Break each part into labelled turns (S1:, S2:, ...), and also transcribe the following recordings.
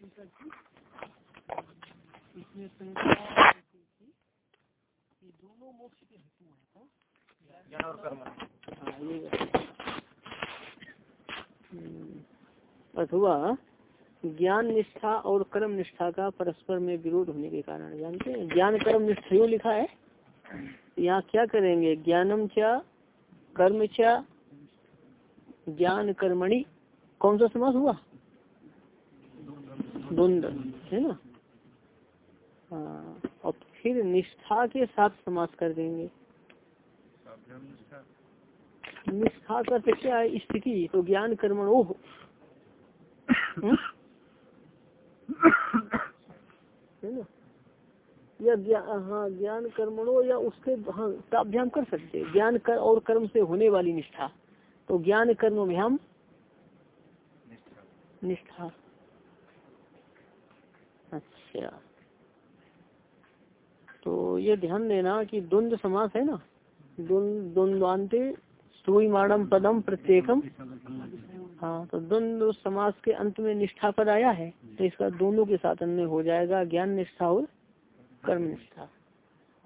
S1: इसमें ये दोनों मोक्ष के हेतु हैं ज्ञान और कर्म। हाँ अथवा ज्ञान निष्ठा और कर्म निष्ठा का परस्पर में विरोध होने के कारण जानते हैं? ज्ञान कर्म निष्ठा लिखा है? यहाँ क्या करेंगे? ज्ञानम क्या कर्म क्या ज्ञान कर्मणि। कौन सा समास हुआ? द्वंद, है ना? हाँ और फिर निष्ठा के साथ समास कर देंगे। निष्ठा का तो क्या है स्थिति? तो ज्ञान कर्मण, ओह। है ना? या ज्ञान हाँ ज्ञान कर्मणो या उसके हाँ ताभ्याम कर सकते ज्ञान कर और कर्म से होने वाली निष्ठा। तो ज्ञान कर्म भ्याम निष्ठा। अच्छा तो ये ध्यान देना कि द्वंद्व समास है ना? द्वंद्वान्ते सुईमाणम पदम प्रत्येकम। हाँ तो द्वंद्व समास के अंत में निष्ठा पद आया है तो इसका दोनों के साथ अन्य हो जाएगा ज्ञान निष्ठा और कर्म निष्ठा।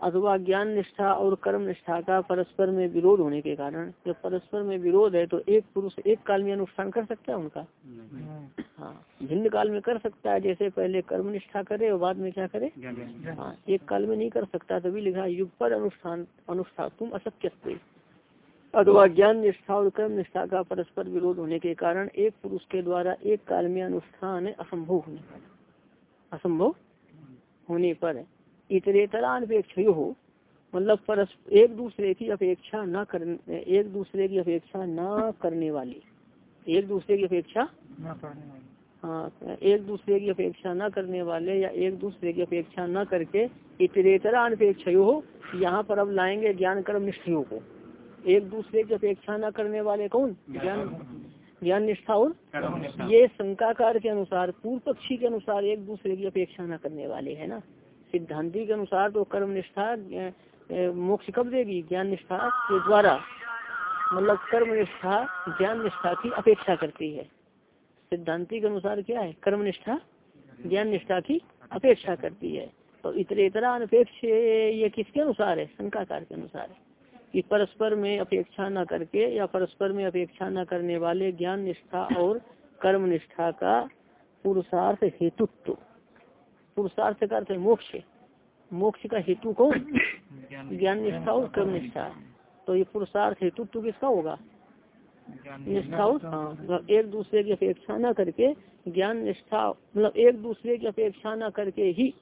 S1: अथवा ज्ञान निष्ठा और कर्म निष्ठा का परस्पर में विरोध होने के कारण जब परस्पर में विरोध है तो एक पुरुष एक काल में अनुष्ठान कर सकता है उनका? हाँ भिन्न काल में कर सकता है जैसे पहले कर्म निष्ठा करे और बाद में क्या करे? हाँ एक काल में नहीं कर सकता तभी लिखा युग पर अनुष्ठान अनुष्ठा तुम अशक्य अथवा ज्ञान निष्ठा और कर्म निष्ठा का परस्पर विरोध होने के कारण एक पुरुष के द्वारा एक काल में अनुष्ठान असंभव होने पर असंभव होने पर इतरेतरानपेक्ष हो मतलब परस्पर एक दूसरे की अपेक्षा न करने एक दूसरे की अपेक्षा न करने वाली एक दूसरे की अपेक्षा न करने वाली। हाँ एक दूसरे की अपेक्षा न करने वाले या एक दूसरे की अपेक्षा न करके इतरेतरा अनपेक्ष हो यहाँ पर अब लाएँगे ज्ञान कर्म निष्ठियों को। एक दूसरे की अपेक्षा न करने वाले कौन? ज्ञान ज्ञान निष्ठा और ये शंकाकार के अनुसार पूर्व पक्षी के अनुसार एक दूसरे की अपेक्षा न करने वाले है ना। सिद्धांति के अनुसार तो कर्म निष्ठा मोक्ष कब देगी? ज्ञान निष्ठा के द्वारा। मतलब कर्म निष्ठा, ज्ञान निष्ठा की अपेक्षा करती है। सिद्धांति के अनुसार क्या है? कर्म निष्ठा, ज्ञान निष्ठा की अपेक्षा करती है। तो इतरेतरा अनपेक्ष ये किसके अनुसार है? शंकाकार के अनुसार है। कि परस्पर में अपेक्षा न करके या परस्पर में अपेक्षा न करने वाले ज्ञान निष्ठा और कर्म निष्ठा का पुरुषार्थ हेतुत्व। पुरुषार्थ का अर्थ मोक्ष मोक्ष का हेतु कौन? ज्ञान निष्ठा और कर्म निष्ठा। तो ये पुरुषार्थ हेतुत्व किसका होगा? निष्ठा और हाँ एक दूसरे की अपेक्षा न करके ज्ञान निष्ठा मतलब एक दूसरे की अपेक्षा न करके ही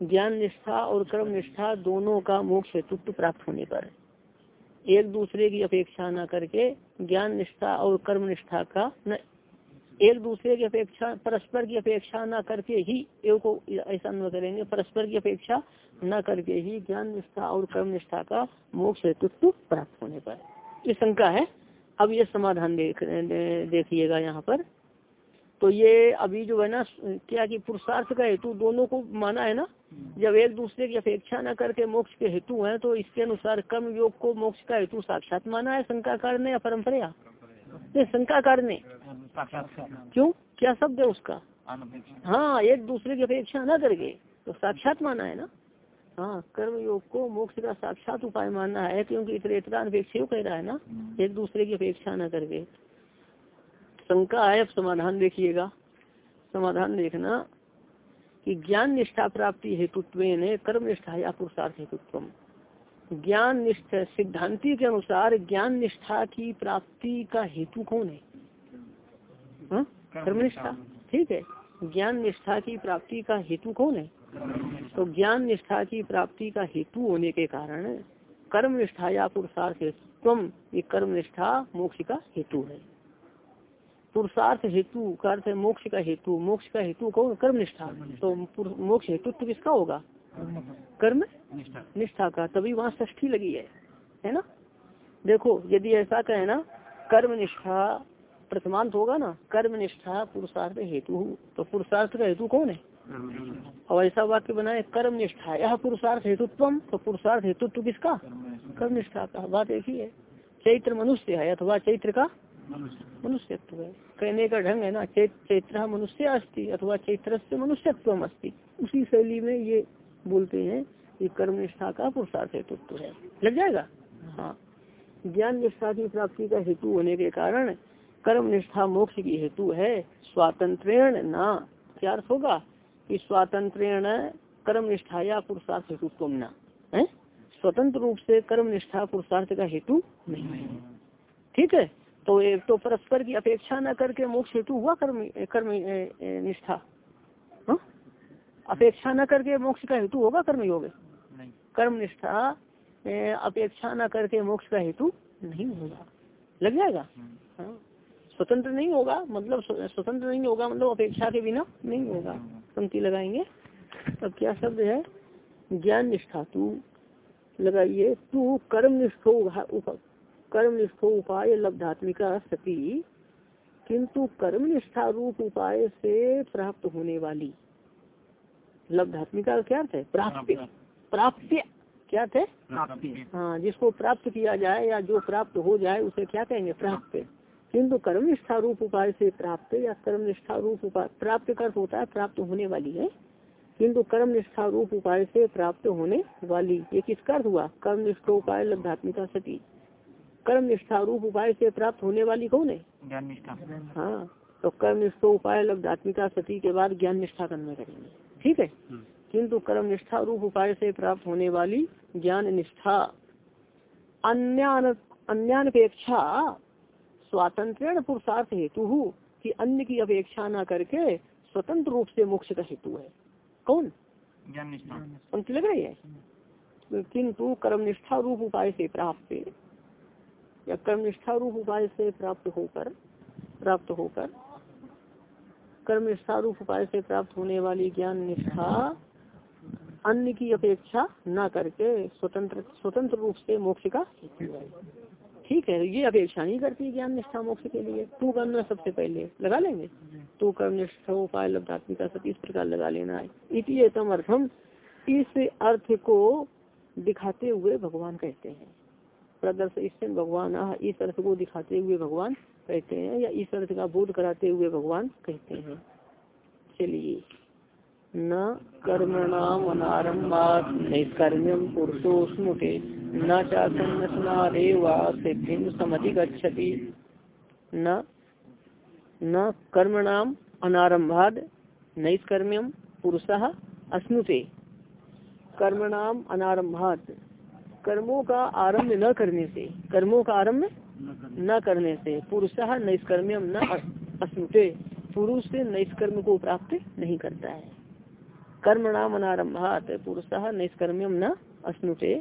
S1: ज्ञान निष्ठा और कर्म निष्ठा दोनों का मोक्ष हेतुत्व प्राप्त होने पर। एक दूसरे की अपेक्षा न करके ज्ञान निष्ठा और कर्म निष्ठा का न एक दूसरे की अपेक्षा, परस्पर की अपेक्षा न करके ही एक को ऐसा न करेंगे। परस्पर की अपेक्षा न करके ही ज्ञान निष्ठा और कर्म निष्ठा का मोक्ष हेतुत्व प्राप्त होने पर। ये शंका है। अब ये समाधान देख, देखिएगा यहाँ पर। तो ये अभी जो है ना, क्या कि पुरुषार्थ का हेतु दोनों को माना है ना? जब एक दूसरे की अपेक्षा न करके मोक्ष के हेतु है तो इसके अनुसार कर्म योग को मोक्ष का हेतु साक्षात माना है शंकाकार ने या परंपरा? नहीं, शंकाकार ने क्यों? क्या शब्द है उसका? हाँ एक दूसरे की अपेक्षा न करके। तो साक्षात माना है ना? हाँ कर्म योग को मोक्ष का साक्षात उपाय मानना है, क्योंकि इतरेतरा अपेक्षा कह रहा है ना, एक दूसरे की अपेक्षा न करके। शंका है, अब समाधान देखिएगा। समाधान देखना कि ज्ञान निष्ठा प्राप्ति हेतुत्व कर्म निष्ठा या पुरुषार्थ हेतुत्व ज्ञान निष्ठा सिद्धांति के अनुसार ज्ञान निष्ठा की प्राप्ति का हेतु कौन है? कर्मनिष्ठा। ठीक है। ज्ञान निष्ठा की प्राप्ति का हेतु कौन है? तो ज्ञान निष्ठा की प्राप्ति का हेतु होने के कारण कर्म निष्ठा या पुरुषार्थ हेतु ये कर्म निष्ठा मोक्ष का हेतु है। पुरुषार्थ हेतु का अर्थ है मोक्ष का हेतु। मोक्ष का हेतु कौन? कर्म निष्ठा तो मोक्ष हेतु तो किसका होगा? कर्म? निष्ठा। का। तभी वहाँ ष्ठी लगी है। है ना? देखो यदि ऐसा कहे ना कर्म निष्ठा प्रथमांत होगा ना कर्म निष्ठा पुरुषार्थ हेतु। तो पुरुषार्थ का हेतु कौन है? और ऐसा वाक्य बनाए कर्म निष्ठा यह पुरुषार्थ हेतुत्व तो पुरुषार्थ हेतुत्व किसका? कर्म निष्ठा का। बात एक ही है। चैत्र मनुष्य है अथवा चैत्र का मनुष्यत्व है। कहने का ढंग है ना चैत्र मनुष्य अस्ति अथवा चैत्र से मनुष्यत्व अस्ति उसी शैली में ये बोलते हैं कि कर्म निष्ठा का पुरुषार्थ हेतुत्व है। लग जाएगा? हाँ। ज्ञान निष्ठा की प्राप्ति का हेतु होने के कारण कर्म निष्ठा मोक्ष की हेतु है। स्वातंत्र न। क्या अर्थ होगा? कि स्वातंत्रण कर्म निष्ठा या पुरुषार्थ हेतु न। स्वतंत्र रूप से कर्म निष्ठा पुरुषार्थ का हेतु नहीं है। ठीक है? तो एक तो परस्पर की अपेक्षा न करके मोक्ष हेतु हुआ कर्म कर्म निष्ठा। हाँ? अपेक्षा न करके मोक्ष का हेतु होगा कर्म योग? कर्म निष्ठा अपेक्षा न करके मोक्ष का हेतु नहीं होगा। लग जाएगा? हम्म। हाँ। स्वतंत्र नहीं होगा मतलब स्वतंत्र नहीं होगा मतलब अपेक्षा के बिना नहीं होगा। पंक्ति लगाएँगे। अब क्या शब्द है? ज्ञान निष्ठा तू। लगाइए तू कर्म निष्ठो कर्म निष्ठो उपाय लब्धात्मिका सती। किंतु कर्म निष्ठा रूप उपाय से प्राप्त होने वाली लब्धात्मिका का क्या अर्थ है? प्राप्त। प्राप्त। क्या थे हाँ? जिसको प्राप्त किया जाए या जो प्राप्त हो जाए उसे क्या कहेंगे? प्राप्त। किंतु कर्म निष्ठा रूप उपाय से प्राप्त या कर्म निष्ठा रूप उपाय प्राप्त कर होता है प्राप्त होने वाली है। किंतु कर्म निष्ठा रूप उपाय से प्राप्त होने वाली ये किसका हुआ? कर्म निष्ठा उपाय लब्धात्मिका सती। कर्म निष्ठा रूप उपाय से प्राप्त होने वाली कौन है? ज्ञान निष्ठा हाँ तो कर्म निष्ठा उपाय लब्धात्मिका सती के बाद ज्ञान निष्ठा करने करेंगे। ठीक है? हम्म। किंतु कर्म निष्ठा रूप उपाय से प्राप्त होने वाली ज्ञान निष्ठा अन्य अन्यापेक्षा स्वातंत्र पुरुषार्थ हेतु कि अन्य की अपेक्षा न करके स्वतंत्र रूप से मोक्ष का हेतु है। कौन? पंक्ति लग रही है? किंतु कर्मनिष्ठा रूप उपाय से प्राप्त या कर्मनिष्ठा रूप उपाय से प्राप्त होकर प्राप्त होकर कर्मनिष्ठा रूप उपाय से प्राप्त होने वाली ज्ञान निष्ठा अन्य की अपेक्षा न करके स्वतंत्र स्वतंत्र रूप से मोक्ष का ठीक है, ये अपेक्षा नहीं करती ज्ञान निष्ठा मोक्ष के लिए। तू कर्म सबसे पहले, लगा लेंगे? तू कर्म निष्ठा उपाय लब्धात्मिका सब इस प्रकार लगा लेना है। इसी अर्थम। इस अर्थ को दिखाते हुए भगवान कहते हैं। प्रदर्श इससे भगवान इस अर्थ को दिखाते हुए भगवान कहते हैं, या इस अर्थ का बोध कराते हुए भगवान कहते हैं। चलिए। न कर्मणाम अनारंभात नैष्कर्म्यम पुरुषो न चासन्नसनादेवा सिद्धि समधिगछति न न कर्मणाम अनारंभाद नैष्कर्म्यम पुरुष अश्नुते कर्मणाम अनारंभात कर्मों का आरंभ न करने से, कर्मों का आरंभ न करने से पुरुष नैष्कर्म्यम न अश्नुते पुरुष से नैष्कर्म को प्राप्त नहीं करता है। कर्म नाम अनारंभात पुरुष नैष्कर्म्यम न अश्नुते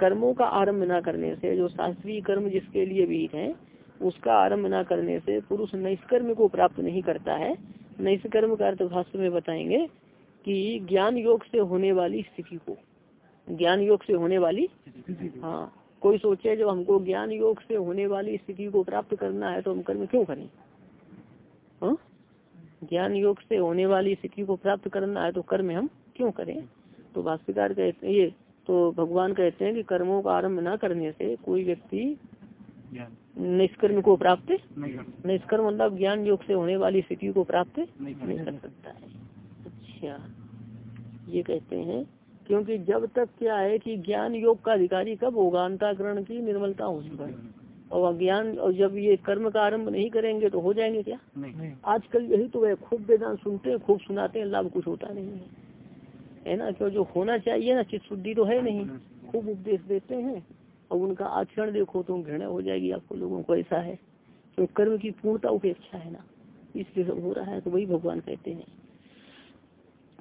S1: कर्मों का आरंभ न करने से जो शास्त्रीय कर्म जिसके लिए भी है उसका आरंभ न करने से पुरुष नैष्कर्म को प्राप्त नहीं करता है। नैष्कर्म का अर्थ भाष्य में बताएँगे कि ज्ञान योग से होने वाली स्थिति को ज्ञान योग से होने वाली हाँ कोई सोचे जो हमको ज्ञान योग से होने वाली स्थिति को प्राप्त करना है तो हम कर्म क्यों करें? हाँ? ज्ञान योग से होने वाली स्थिति को प्राप्त करना है तो कर्म हम क्यों करें? तो भाष्यकार कहते हैं ये तो भगवान कहते हैं कि कर्मों का आरंभ न करने से कोई व्यक्ति निष्कर्म को प्राप्त निष्कर्म मतलब ज्ञान योग से होने वाली स्थिति को प्राप्त नहीं कर सकता है। अच्छा। ये कहते हैं क्योंकि जब तक क्या है कि ज्ञान योग का अधिकारी कब होगा? अंताकरण की निर्मलता होने पर। और अज्ञान और जब ये कर्म का आरंभ नहीं करेंगे तो हो जाएँगे क्या? आजकल यही तो है खूब वेदांत सुनते हैं खूब सुनाते हैं लाभ कुछ होता नहीं है। है ना? क्यों? जो होना चाहिए ना चित्त शुद्धि तो है नहीं। खूब उपदेश देते हैं और उनका आचरण देखो तो घृणा हो जाएगी आपको लोगों को ऐसा है। तो कर्म की पूर्णता उपेक्षा है ना। इसलिए सब हो रहा है तो वही भगवान कहते हैं।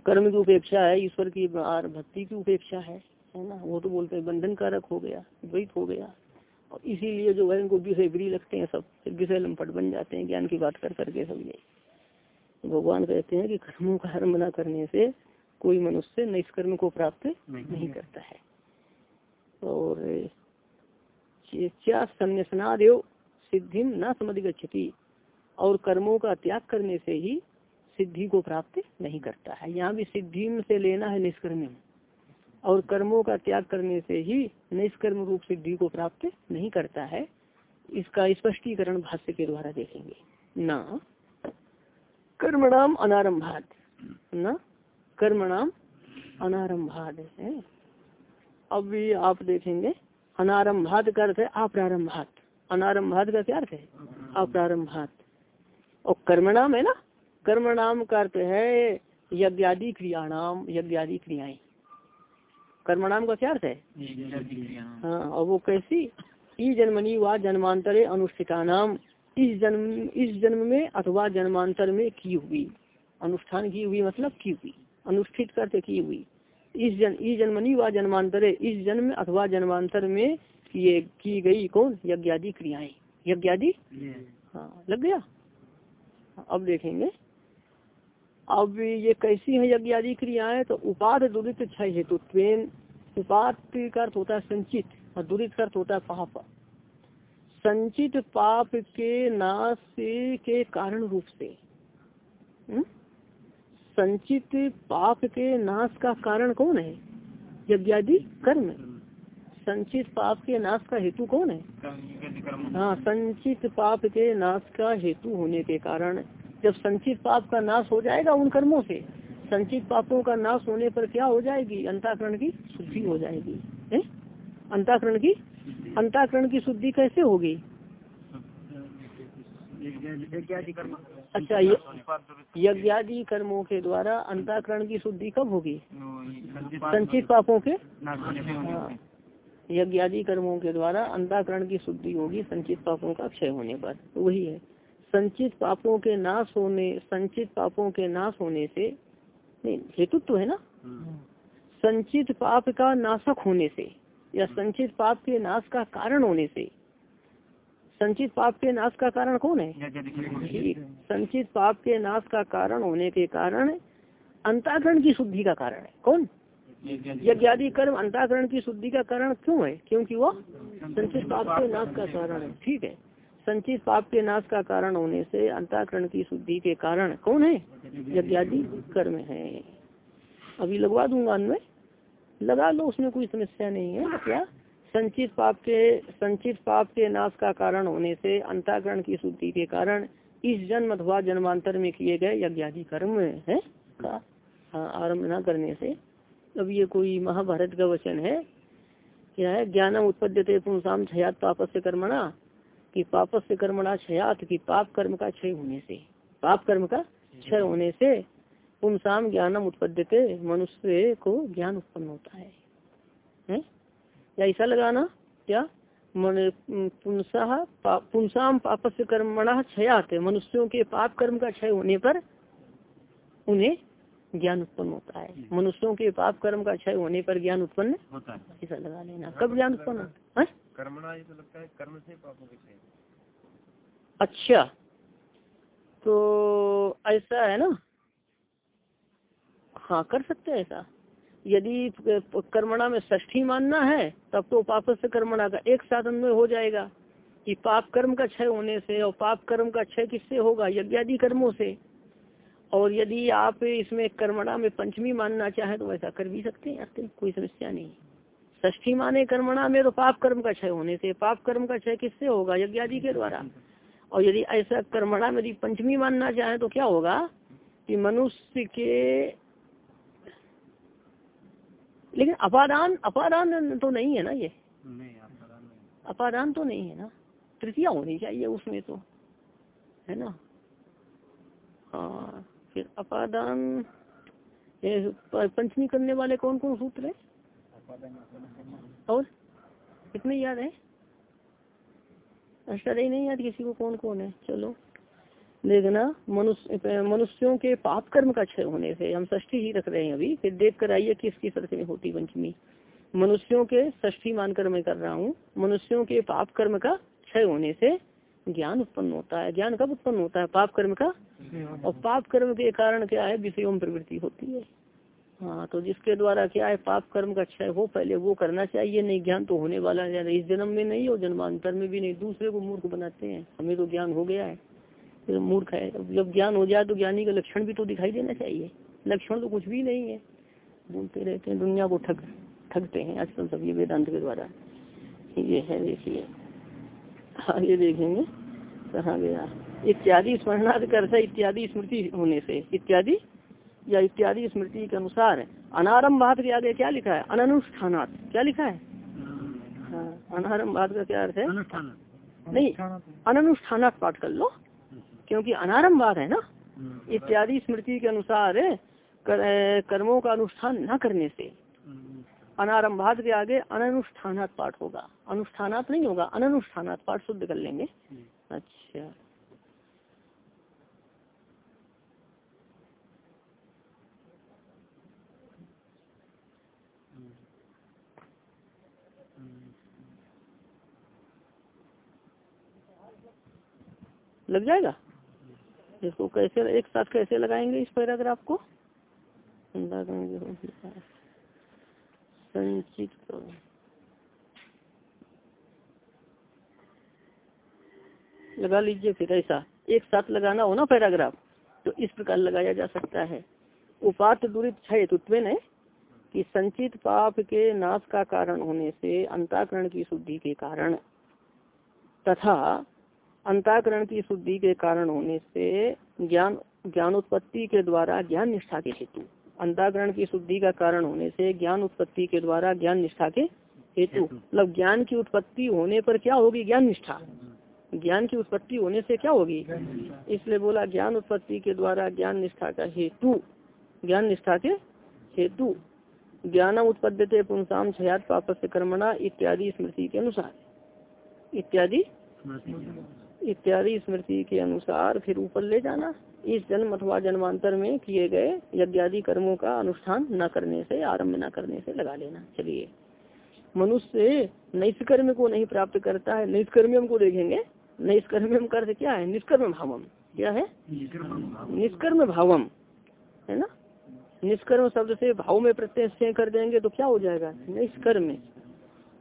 S1: कर्म की उपेक्षा है ईश्वर की भक्ति की उपेक्षा है है ना? वो तो बोलते हैं बंधन कारक हो गया द्वैत हो गया। और इसीलिए जो है उनको विषय बुरी लगते हैं सब विषय लंपट बन जाते हैं ज्ञान की बात कर करके सब ये। तो भगवान कहते हैं कि कर्मों का आरंभ न करने से कोई मनुष्य निष्कर्म को प्राप्त नहीं करता है। और क्या संन्यासनादेव सिद्धि न समझ गति और कर्मों का त्याग करने से ही सिद्धि को प्राप्त नहीं करता है। यहाँ भी सिद्धि से लेना है निष्कर्म। और कर्मों का त्याग करने से ही निष्कर्म रूप सिद्धि को प्राप्त नहीं करता है। इसका स्पष्टीकरण भाष्य के द्वारा देखेंगे। न कर्मणाम अनारंभात। न कर्मणाम अनारंभात है। अब भी आप देखेंगे। अनारंभात का अर्थ है अप्रारंभात। अनारंभात का क्या अर्थ है? अप्रारंभात। और कर्मणाम है ना? कर्मणाम का अर्थ है यज्ञादि क्रिया नाम यज्ञादि क्रियाएँ। कर्म नाम का क्या अर्थ है? हाँ और वो कैसी? ई जन्मनी व जन्मांतरे अनुष्ठिता नाम इस जन्म इस जन्म में अथवा जन्मांतर में की हुई। अनुष्ठान की हुई मतलब की हुई। अनुष्ठित करते की हुई। इस जन ई जन्मनी व जन्मांतरे इस जन्म अथवा जन्मांतर में किए की गई कौन? यज्ञादि क्रियाएँ। यज्ञादि? हाँ लग गया? अब देखेंगे। अब ये कैसी है यज्ञादि क्रियाएँ? तो उपाध दुरित क्षय हेतु उपात का अर्थ होता है संचित और दुरित का अर्थ होता है पाप। संचित पाप के नाश के कारण रूप से। हुँ? संचित पाप के नाश का कारण कौन है? यज्ञादि कर्म। संचित पाप के नाश का हेतु कौन है? हाँ संचित पाप के नाश का हेतु होने के कारण। जब संचित पाप का नाश हो जाएगा उन कर्मों से, संचित पापों का नाश होने पर क्या हो जाएगी? अंताकरण की शुद्धि हो जाएगी। अंताकरण की? अंताकरण की शुद्धि कैसे होगी? अच्छा यज्ञादि कर्मों के द्वारा अंताकरण की शुद्धि कब होगी? संचित पापों के? हाँ। यज्ञादि कर्मों के द्वारा अंताकरण की शुद्धि होगी, संचित पापों का क्षय होने पर। तो वही है। संचित पापों के नाश होने संचित पापों के नाश होने से नहीं हेतुत्व तो है ना? संचित पाप का नाशक होने से या संचित पाप के नाश का कारण होने से। संचित पाप के नाश का कारण कौन है? ठीक संचित पाप के नाश का कारण होने के कारण अंताकरण की शुद्धि का कारण है। कौन? यज्ञादि कर्म अंताकरण की शुद्धि का कारण क्यों है? क्योंकि वो संचित पाप के नाश का कारण है। ठीक है। संचित पाप के नाश का कारण होने से अंताकरण की शुद्धि के कारण कौन है? यज्ञादि कर्म है। अभी लगवा दूँगा अन्वय। लगा लो, उसमें कोई समस्या नहीं है। क्या? संचित पाप के, संचित पाप के नाश का कारण होने से अंताकरण की शुद्धि के कारण इस जन्म अथवा जन्मांतर में किए गए यज्ञादि कर्म है। का? हाँ आरंभ न करने से। अब ये कोई महाभारत का वचन है क्या है, ज्ञानम उत्पद्यते पुंसाम छयात पाप से कर्मणा। कि पाप से कर्मणा छयात की पाप कर्म का क्षय होने से। पाप कर्म का क्षय होने से पुनसाम ज्ञानम उत्पद्यते मनुष्य को ज्ञान उत्पन्न होता है, है? या ऐसा लगाना क्या पुंसा पुंसाम पाप से कर्मणा क्षयात मनुष्यों के पाप कर्म का क्षय होने पर उन्हें ज्ञान उत्पन्न होता है। मनुष्यों के पाप कर्म का क्षय होने पर ज्ञान उत्पन्न होता है। ऐसा लगा लेना। कब ज्ञान उत्पन्न होता है? कर्मणा तो लगता है कर्म से पापों के अच्छा। तो ऐसा है ना? हाँ कर सकते हैं ऐसा। यदि कर्मणा में ष्ठी मानना है, तब तो पाप से कर्मणा का एक साथ अन्वय हो जाएगा कि पाप कर्म का क्षय होने से और पाप कर्म का क्षय किससे होगा? यज्ञादि कर्मों से। और यदि आप इसमें कर्मणा में पंचमी मानना चाहें तो वैसा कर भी सकते हैं कोई समस्या नहीं। ष्ठी माने कर्मणा में तो पाप कर्म का क्षय होने से पाप कर्म का क्षय किससे होगा? यज्ञादि के द्वारा। और यदि ऐसा कर्मणा में यदि पंचमी मानना चाहे तो क्या होगा? कि मनुष्य के लेकिन अपादान अपादान तो नहीं है ना ये? अपादान तो नहीं है ना? तृतीया होनी चाहिए उसमें तो। है ना? हाँ फिर अपादान पंचमी करने वाले कौन कौन सूत्र है? और? कितने याद है? अष्टादय नहीं याद किसी को कौन कौन है? चलो देखना मनुष्य मनुष्यों के पाप कर्म का क्षय होने से हम ष्ठी ही रख रहे हैं अभी फिर देख कर आइए किस किस अर्थ में होती पंचमी। मनुष्यों के ष्ठी मानकर मैं कर रहा हूँ मनुष्यों के पाप कर्म का क्षय होने से ज्ञान उत्पन्न होता है। ज्ञान कब उत्पन्न होता है? पाप कर्म का और पाप कर्म के कारण क्या है? विषयों प्रवृत्ति होती है। हाँ तो जिसके द्वारा क्या है पाप कर्म का क्षय हो, पहले वो करना चाहिए, नहीं ज्ञान तो होने वाला है इस जन्म में नहीं हो जन्मांतर में भी नहीं, दूसरे को मूर्ख बनाते हैं। हमें तो ज्ञान हो गया है। तो मूर्ख है। जब ज्ञान हो जाए तो ज्ञानी का लक्षण भी तो दिखाई देना चाहिए। लक्षण तो कुछ भी नहीं है। बोलते रहते हैं, दुनिया को ठग, ठगते हैं। आजकल सब ये वेदांत के द्वारा ये है, देखिए। आगे देखेंगे। कहा गया? इत्यादि स्मरणार्थ कर इत्यादि स्मृति होने से। इत्यादि या इत्यादि स्मृति के अनुसार अनारंभात के आगे क्या लिखा है? अनुष्ठानात क्या लिखा है? हाँ अनारंभात का क्या अर्थ है? नहीं अनुष्ठानात। पाठ कर लो क्योंकि अनारंभात है ना। इत्यादि स्मृति के अनुसार कर, कर्मों का अनुष्ठान न करने से अनारंभात के आगे अनुष्ठानात पाठ होगा। अनुष्ठानात नहीं होगा अनुष्ठानात पाठ शुद्ध कर लेंगे। अच्छा। लग जाएगा? इसको कैसे, एक साथ कैसे लगाएँगे इस पैराग्राफ को? संचित लगा लीजिए फिर ऐसा। एक साथ लगाना हो ना पैराग्राफ तो इस प्रकार लगाया जा सकता है। उपात दुरित छय है कि संचित पाप के नाश का कारण होने से अंताकरण की शुद्धि के कारण तथा अंताकरण की शुद्धि के कारण होने से ज्ञान ज्ञान उत्पत्ति के द्वारा ज्ञान निष्ठा के हेतु। अंताकरण की शुद्धि का कारण होने से ज्ञान उत्पत्ति के द्वारा ज्ञान निष्ठा के हेतु। मतलब ज्ञान की उत्पत्ति होने पर क्या होगी? ज्ञान निष्ठा। ज्ञान की उत्पत्ति होने से क्या होगी? इसलिए बोला ज्ञान उत्पत्ति के द्वारा ज्ञान निष्ठा का हेतु। ज्ञान निष्ठा के हेतु। ज्ञान उत्पद्यते पुंसाम छयात पाप कर्मणा इत्यादि स्मृति के अनुसार। इत्यादि इत्यादि स्मृति के अनुसार फिर ऊपर ले जाना। इस जन्म अथवा जन्मांतर में किए गए यज्ञादि कर्मों का अनुष्ठान न करने से, आरंभ न करने से लगा लेना। चलिए। मनुष्य नैष्कर्म को नहीं प्राप्त करता है। निष्कर्म को देखेंगे। नैष्कर्म कर क्या है? निष्कर्म भावम। क्या है? निष्कर्म भावम। है ना? निष्कर्म शब्द से भाव में प्रत्यय कर देंगे तो क्या हो जाएगा? निष्कर्म।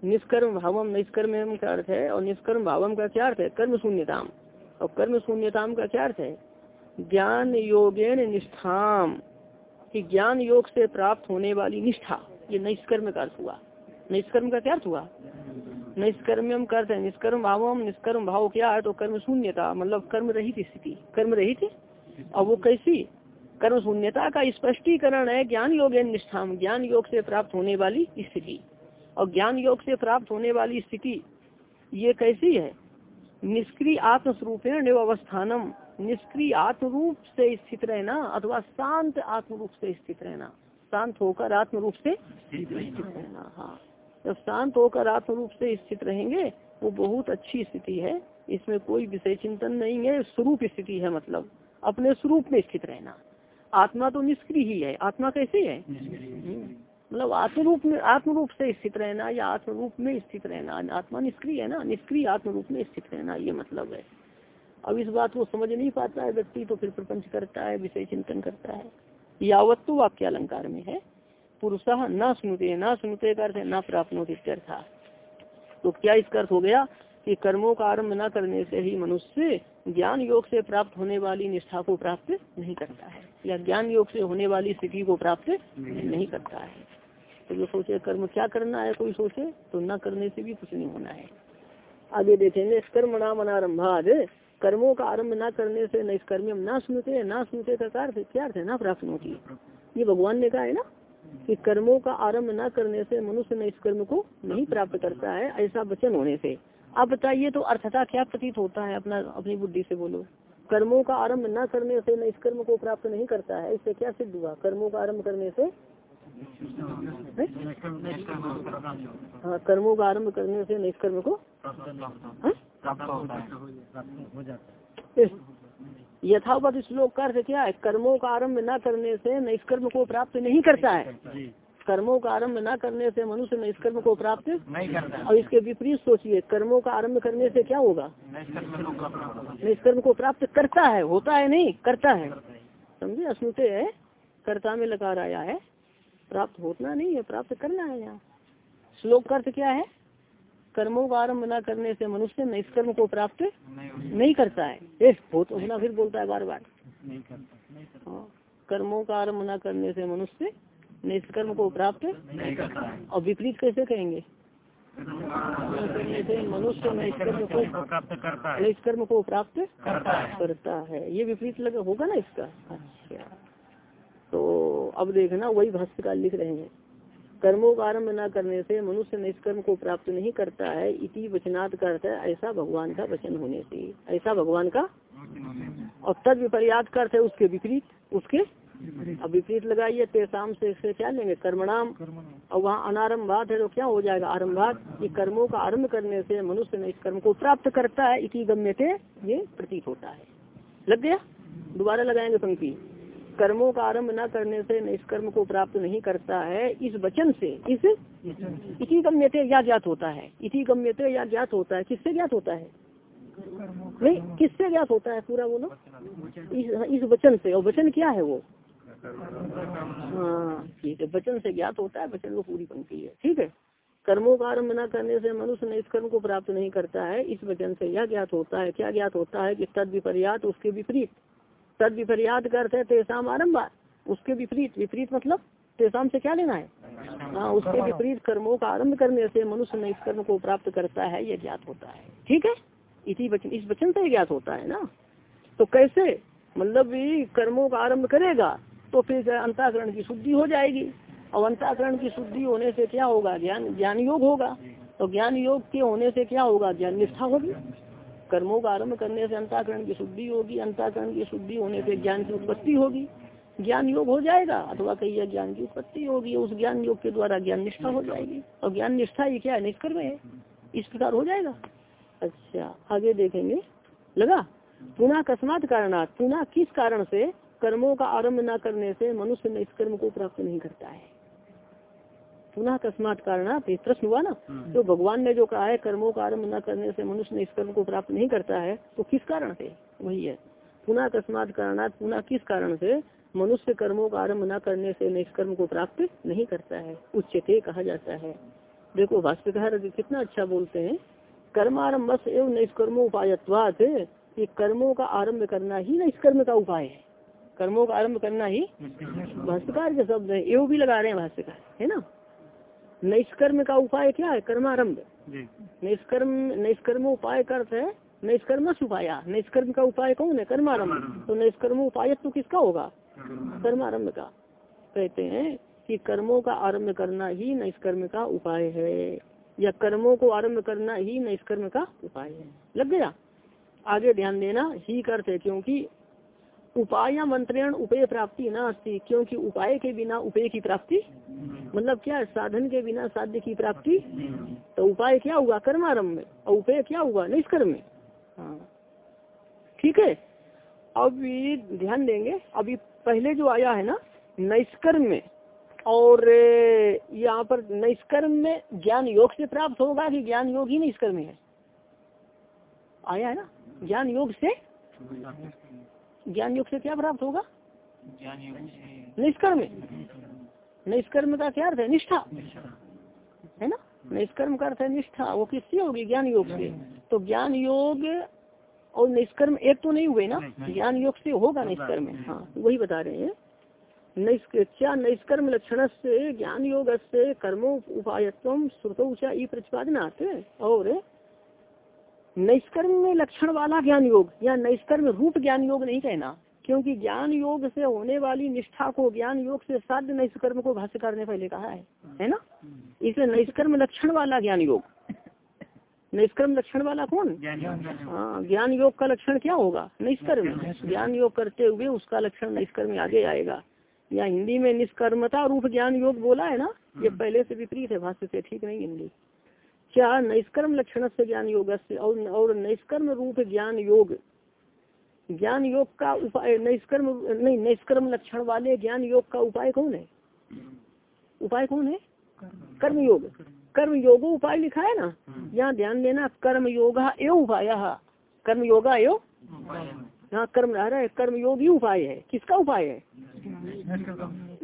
S1: निष्कर्म भावम निष्कर्म का अर्थ है? और निष्कर्म भावम का क्या अर्थ है? कर्म शून्यताम और कर्म शून्यताम का क्या अर्थ है? ज्ञान योगेन निष्ठाम। कि ज्ञान योग से प्राप्त होने वाली निष्ठा, ये निष्कर्म का अर्थ हुआ। निष्कर्म का क्या अर्थ हुआ? निष्कर्म का अर्थ है निष्कर्म भावम निष्कर्म भाव क्या है? तो कर्म शून्यता मतलब कर्म रहित स्थिति। कर्म रहित और वो कैसी? कर्म शून्यता का स्पष्टीकरण है ज्ञान योग निष्ठाम। ज्ञान योग से प्राप्त होने वाली स्थिति। और ज्ञान योग से प्राप्त होने वाली स्थिति ये कैसी है? निष्क्रिय आत्मस्वरूपेण अवस्थानम निष्क्रिय आत्म रूप से स्थित रहना अथवा शांत आत्म रूप से स्थित रहना। शांत होकर आत्म रूप से स्थित रहना। हाँ। जब शांत होकर आत्म रूप से स्थित रहेंगे वो बहुत अच्छी स्थिति है। इसमें कोई विषय चिंतन नहीं है स्वरूप स्थिति है मतलब। अपने स्वरूप में स्थित रहना। आत्मा तो निष्क्रिय ही है। आत्मा कैसे है? मतलब आत्म रूप में आत्म रूप से स्थित रहना या आत्म रूप में स्थित रहना, आत्मा निष्क्रिय है ना? निष्क्रिय आत्म रूप में स्थित रहना, ये मतलब है। अब इस बात को समझ नहीं पाता है व्यक्ति तो फिर प्रपंच करता है, विषय चिंतन करता है। यावत तो वाक्य अलंकार में है। पुरुष न सुनते न सुनते का अर्थ न प्राप्त था तो क्या इसका अर्थ हो गया? कि कर्मों का आरंभ न करने से ही मनुष्य ज्ञान योग से प्राप्त होने वाली निष्ठा को प्राप्त नहीं करता है, या ज्ञान योग से होने वाली स्थिति को प्राप्त नहीं करता है। तो जो सोचे कर्म क्या करना है, कोई सोचे तो न करने से भी कुछ नहीं होना है। आगे देखेंगे कर्म नाम अनारंभाद, कर्मों का आरंभ न करने से निष्कर्मियम ना सुनते ना सुनते का कार्य क्या अर्थ है? ना प्राप्त होती ये भगवान ने कहा है ना, कि कर्मों का आरंभ न करने से मनुष्य निष्कर्म को नहीं प्राप्त करता है, ऐसा वचन होने से। अब बताइए तो अर्थता क्या प्रतीत होता है अपना, अपनी बुद्धि से बोलो। कर्मों का आरंभ न करने से निष्कर्म को प्राप्त नहीं करता है, इससे क्या सिद्ध हुआ? कर्मों का आरंभ करने से? हाँ? कर्मों का आरंभ करने से निष्कर्म को? यथावत श्लोक का क्या है? कर्मों का आरंभ न करने से निष्कर्म को प्राप्त नहीं करता है। कर्मों का आरंभ न करने से मनुष्य निष्कर्म को प्राप्त नहीं करता। और इसके विपरीत सोचिए कर्मों का आरंभ करने से क्या होगा? निष्कर्म को प्राप्त करता है। होता है नहीं करता है। समझे? असुते है कर्ता में लगा आया है प्राप्त होना नहीं है प्राप्त करना है यहाँ। श्लोक अर्थ क्या है? कर्मों का आरंभ न करने से मनुष्य निष्कर्म को प्राप्त नहीं, नहीं करता है। होना फिर बोलता है बार बार हाँ कर्मों का आरंभ न करने से मनुष्य निष्कर्म को प्राप्त नहीं करता और विपरीत कैसे कहेंगे मनुष्य नैष्कर्म को
S2: प्राप्त करता है
S1: नैष्कर्म को प्राप्त
S2: करता है।
S1: ये विपरीत लगा, होगा ना इसका? अच्छा। तो अब देखना, वही भाष्यकार लिख रहे हैं। कर्मों का आरंभ न करने से मनुष्य निष्कर्म को प्राप्त नहीं करता है, इति वचनात् करता है ऐसा भगवान का वचन होने से। ऐसा भगवान का? और तद विपर्यात करते उसके विपरीत, उसके अब विपरीत लगाइए तेसाम से इससे क्या लेंगे? कर्मणाम। और वहाँ अनारंभात है तो क्या हो जाएगा? आरम्भात कि कर्मों का आरंभ करने से मनुष्य ने इस कर्म को प्राप्त करता है, इसी गम्य से ये प्रतीत होता है। लग गया? दोबारा लगाएँगे पंक्ति। कर्मों का आरंभ न करने से निष्कर्म को प्राप्त नहीं करता है, इस वचन से, इस इसी गम्यते या ज्ञात होता है। इसी गम्यते या ज्ञात होता है। किससे ज्ञात होता है? नहीं, किससे ज्ञात होता है? पूरा बोलो। इस वचन से। और वचन क्या है वो? हाँ ठीक है वचन से ज्ञात होता है वचन को पूरी पंक्ति है। ठीक है? कर्मों का आरंभ न करने से मनुष्य इस कर्म को प्राप्त नहीं करता है, इस वचन से यह ज्ञात होता है। क्या ज्ञात होता है कि तद विपर्यात, उसके विपरीत। तद विपर्यात करते तेसाम आरंभ उसके विपरीत विपरीत मतलब तेसाम से क्या लेना है? हाँ उसके विपरीत कर्मों का आरंभ करने से मनुष्य ने इस कर्म को प्राप्त करता है, यह ज्ञात होता है। ठीक है? इसी वचन इस वचन से ज्ञात होता है ना? तो कैसे? मतलब कर्मों का आरंभ करेगा। तो फिर अंताकरण की शुद्धि हो जाएगी। और अंताकरण की शुद्धि होने से क्या होगा? ज्ञान ज्ञान योग होगा। तो ज्ञान योग के होने से क्या होगा? ज्ञान निष्ठा होगी। कर्मों का आरंभ करने से अंताकरण की शुद्धि होगी। अंताकरण की शुद्धि होने से ज्ञान की उत्पत्ति होगी। ज्ञान योग हो जाएगा अथवा कही ज्ञान की उत्पत्ति होगी। उस ज्ञान योग के द्वारा ज्ञान निष्ठा हो जाएगी। और ज्ञान निष्ठा ये क्या है? निष्कर्म है। इस प्रकार हो जाएगा। अच्छा आगे देखेंगे। लगा? पुनः अकस्मात कारणात। पुनः किस कारण से कर्मों का आरंभ न करने से मनुष्य में इस कर्म को प्राप्त नहीं करता है। पुनः अकस्मात कारण प्रश्न हुआ ना तो भगवान ने जो कहा है कर्मों का आरंभ न करने से मनुष्य इस कर्म को प्राप्त नहीं करता है तो किस कारण से? वही है। पुनः अकस्मात कारणात पुनः किस कारण से मनुष्य कर्मों का आरंभ न करने से निष्कर्म को प्राप्त नहीं करता है? उच्चते कहा जाता है। देखो भाष्यकार कितना अच्छा बोलते हैं कर्म आरंभ एवं निष्कर्मो उपायत्वाद ये कर्मों का आरंभ करना ही निष्कर्म का उपाय है। कर्मों का आरंभ करना ही भाष्यकार के शब्द है। एवं भी लगा रहे हैं भाष्यकार है ना? निष्कर्म का उपाय क्या है? कर्मारंभ। निष्कर्म निष्कर्म उपाय का अर्थ है निष्कर्म उपाया निष्कर्म का उपाय कौन है? कर्मारंभ। तो निष्कर्म उपाय तो किसका होगा? कर्मारंभ। का। कहते हैं कि कर्मों का आरंभ करना ही निष्कर्म का उपाय है या कर्मों को आरंभ करना ही निष्कर्म का उपाय है। लग गया? आगे ध्यान देना ही करते क्योंकि उपाय मंत्रण उपाय प्राप्ति न अस्ती क्योंकि उपाय के बिना उपाय की प्राप्ति मतलब क्या साधन के बिना साध्य की प्राप्ति? तो उपाय क्या हुआ? कर्मारंभ में। और उपाय क्या हुआ? निष्कर्म में। हाँ। ठीक है? अभी ध्यान देंगे। अभी पहले जो आया है ना, नैष्कर्म में। और यहाँ पर नैष्कर्म में ज्ञान योग से प्राप्त होगा कि ज्ञान योग ही निष्कर्म है? आया है ना? ज्ञान योग से ज्ञान योग से क्या प्राप्त होगा? निष्कर्म निष्कर्म का क्या अर्थ है? निष्ठा। है ना? निष्कर्म का अर्थ है निष्ठा। वो किससे होगी? ज्ञान योग से। तो ज्ञान योग और निष्कर्म एक तो नहीं हुए ना? ज्ञान योग से होगा निष्कर्म। हाँ वही बता रहे हैं। क्या निष्कर्म लक्षण से ज्ञान योग से कर्मो उपायत्व श्रुतोचा ई प्रतिपादना और नैष्कर्म में लक्षण वाला ज्ञान योग या नैष्कर्म रूप ज्ञान योग नहीं कहना क्योंकि ज्ञान योग से होने वाली निष्ठा को ज्ञान योग से साध्य नैष्कर्म को भाष्यकार ने पहले कहा है है ना? इसे नैष्कर्म लक्षण वाला ज्ञान योग। निष्कर्म लक्षण वाला कौन? हाँ ज्ञान योग का लक्षण क्या होगा? निष्कर्म। ज्ञान योग करते हुए उसका लक्षण निष्कर्म आगे आएगा। या हिंदी में निष्कर्मता रूप ज्ञान योग बोला है ना? ये पहले से विपरीत है भाष्य से ठीक नहीं हिंदी। क्या नैष्कर्म लक्षण से ज्ञान योग और, और नैष्कर्म रूप ज्ञान योग। ज्ञान योग का उपाय नैष्कर्म नहीं नैष्कर्म लक्षण वाले ज्ञान योग का उपाय कौन है? उपाय कौन है? कर्म योग कर्म योग उपाय लिखा है ना? यहाँ ध्यान देना कर्म योगा उपाय। कर्म योगा यहाँ कर्म रह रहा है कर्म योग ही उपाय है। किसका उपाय है?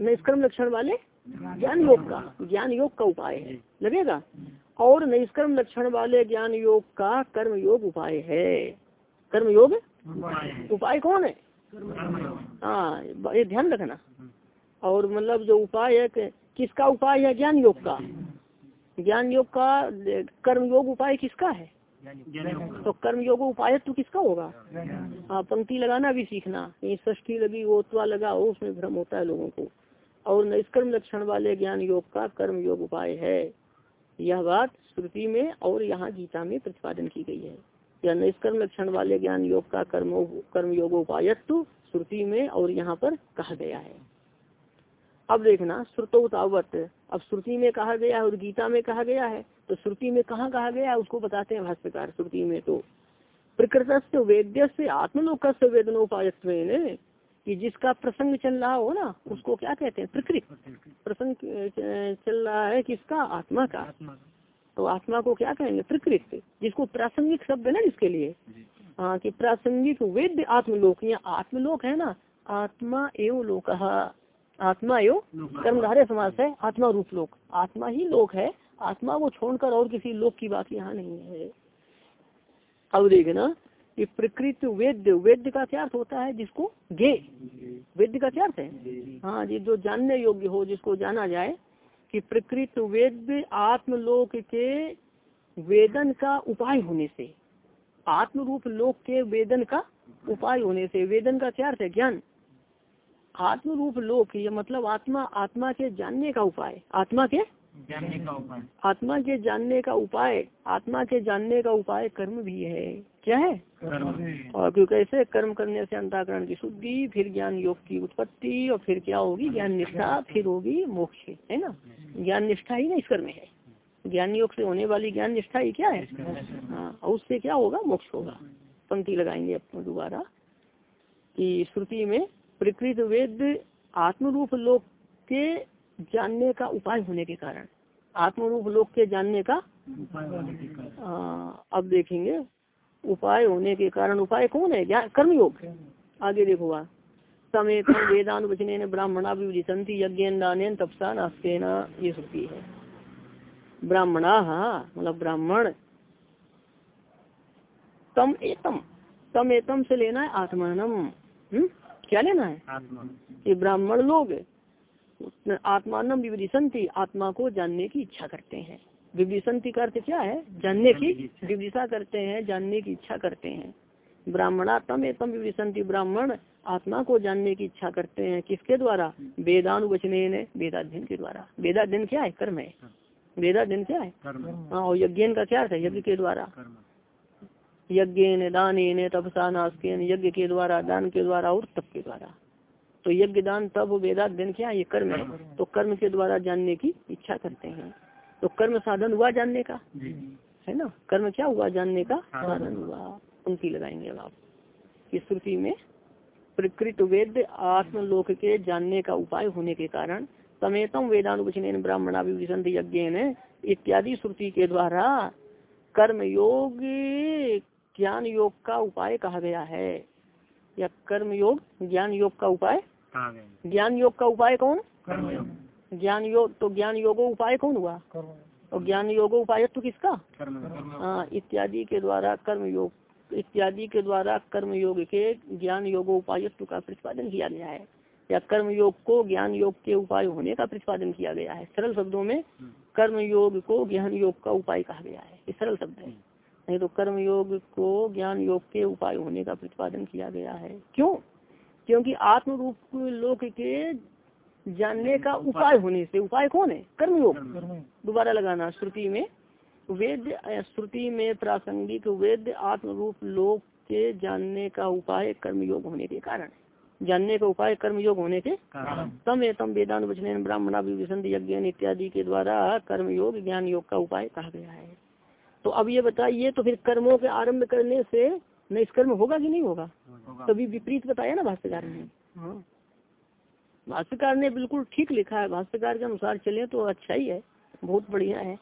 S1: निष्कर्म लक्षण वाले ज्ञान योग का। ज्ञान योग का उपाय है। लगेगा? और निष्कर्म लक्षण वाले ज्ञान योग का कर्म योग उपाय है। कर्म योग उपाय कौन है? हाँ ये ध्यान रखना। और मतलब जो उपाय है किसका उपाय है ज्ञान योग का? ज्ञान योग का कर्म योग उपाय किसका है? तो कर्म योग उपाय तो किसका होगा? हाँ पंक्ति लगाना भी सीखना। कहीं ष्ठी लगी वो त्वा लगा हो उसमें भ्रम होता है लोगों को। और निष्कर्म लक्षण वाले ज्ञान योग का कर्म योग उपाय है। यह बात श्रुति में और यहाँ गीता में प्रतिपादन की गई है। या निष्कर्म लक्षण वाले ज्ञान योग का कर्म कर्म योग उपायत्व श्रुति में और यहाँ पर कहा गया है। अब देखना श्रुतोतावत अब श्रुति में कहा गया है और गीता में कहा गया है। तो श्रुति में कहाँ कहा गया है, उसको बताते हैं भाष्यकार श्रुति में तो। प्रकृत वेद्य से आत्मलोक वेदनोपायत्व कि जिसका प्रसंग चल रहा हो ना उसको क्या कहते हैं? प्रकृत। प्रसंग चल रहा है किसका आत्मा का। तो आत्मा को क्या कहेंगे? प्रकृत। जिसको प्रासंगिक शब्द है ना इसके लिए। हाँ कि प्रासंगिक वेद्य आत्मलोक या आत्मलोक है ना। आत्मा एवं लोक। आत्मा एवं कर्मधारे समाज है आत्मा रूप लोक। आत्मा ही लोक है। आत्मा को छोड़कर और किसी लोक की बात यहाँ नहीं है। अब देखना कि प्रकृति वेद्य वेद्य का क्या अर्थ होता है जिसको गे? वेद्य का क्या अर्थ है? हाँ जी जो जानने योग्य हो जिसको जाना जाए कि प्रकृत वेद्य आत्मलोक के वेदन का उपाय होने से आत्म रूप लोक के वेदन का उपाय होने से वेदन का क्या अर्थ है ज्ञान? आत्म रूप लोक ये मतलब आत्मा आत्मा के जानने का उपाय। आत्मा के? जानने का उपाय। आत्मा के जानने का उपाय आत्मा के जानने का उपाय कर्म भी है। क्या है? और क्यों कैसे कर्म करने से अंताकरण की शुद्धि फिर ज्ञान योग की उत्पत्ति और फिर क्या होगी? ज्ञान निष्ठा फिर होगी मोक्ष है ना? ज्ञान निष्ठा ही ना इस कर्म है। ज्ञान योग से होने वाली ज्ञान निष्ठा ही क्या है? हाँ और उससे क्या होगा? मोक्ष होगा। पंक्ति लगाएँगे अपने दोबारा कि श्रुति में प्रकृत वेद आत्मरूप लोक के जानने का उपाय होने के कारण। आत्मरूप लोक के जानने का आ, अब देखेंगे उपाय होने के कारण उपाय कौन है? क्या कर्मयोग? आगे देखो समेत वेदान वचने ब्राह्मणा विवरिशंति यज्ञ दान तपसा नास्तेन ये श्रुति है। ब्राह्मणा मतलब ब्राह्मण तम एतम। तम एतम से लेना है आत्मानम। हम्म? क्या लेना है? ये ब्राह्मण लोग आत्मानम विवरिशंति आत्मा को जानने की इच्छा करते हैं। विवरिशंति का अर्थ क्या है? जानने की विवरिशा करते हैं जानने की इच्छा करते हैं। ब्राह्मणा तम एतम विवरिशंति ब्राह्मण आत्मा को जानने की इच्छा करते हैं। किसके द्वारा? वेदानुवचने वेदाध्ययन के द्वारा। वेदाध्ययन क्या है? कर्म है। वेदाध्ययन क्या है? हाँ और यज्ञ का क्या अर्थ है? यज्ञ के द्वारा। यज्ञ ने दान तपसा नास्केन यज्ञ के द्वारा दान के द्वारा और तप के द्वारा। तो यज्ञ दान तब वेदाध्ययन क्या ये कर्म है। तो कर्म के द्वारा जानने की इच्छा करते हैं। तो कर्म साधन हुआ जानने का? है ना? कर्म क्या हुआ जानने का? साधन हुआ। पंक्ति लगाएँगे अब आप। इस श्रुति में प्रकृत वेद आत्मलोक के जानने का उपाय होने के कारण समेतम वेदानुवचन ब्राह्मणा विभीषण यज्ञ इत्यादि श्रुति के द्वारा कर्म योग ज्ञान योग का उपाय कहा गया है। या कर्म योग ज्ञान योग का उपाय ज्ञान योग का उपाय कौन? ज्ञान योग तो ज्ञान योगो उपाय कौन हुआ? और ज्ञान योगो उपाय तो किसका? हाँ इत्यादि के द्वारा कर्म योग इत्यादि के द्वारा कर्म योग के ज्ञान योगो उपायत्व का प्रतिपादन किया गया है। या कर्म योग को ज्ञान योग के उपाय होने का प्रतिपादन किया गया है। सरल शब्दों में कर्म योग को ज्ञान योग का उपाय कहा गया है। ये सरल शब्द है। नहीं तो कर्म योग को ज्ञान योग के उपाय होने का प्रतिपादन किया गया है। क्यों? क्योंकि आत्म रूप लोक के जानने का उपाय होने से उपाय कौन है? कर्म योग दोबारा लगाना श्रुति में। वेद श्रुति में प्रासंगिक वेद आत्म रूप लोक के जानने का उपाय कर्म योग होने के कारण। जानने का उपाय कर्म योग होने के तम एतम वेदान वचन ब्राह्मणा विभीषण यज्ञ इत्यादि के द्वारा कर्म योग ज्ञान योग का उपाय कहा गया है। तो अब ये बताइए तो फिर कर्मों के आरंभ करने से निष्कर्म होगा कि नहीं होगा? तभी विपरीत बताया ना भाष्यकार ने? हाँ। भाष्यकार ने बिल्कुल ठीक लिखा है। भाष्यकार के अनुसार चले तो अच्छा ही है। बहुत बढ़िया है।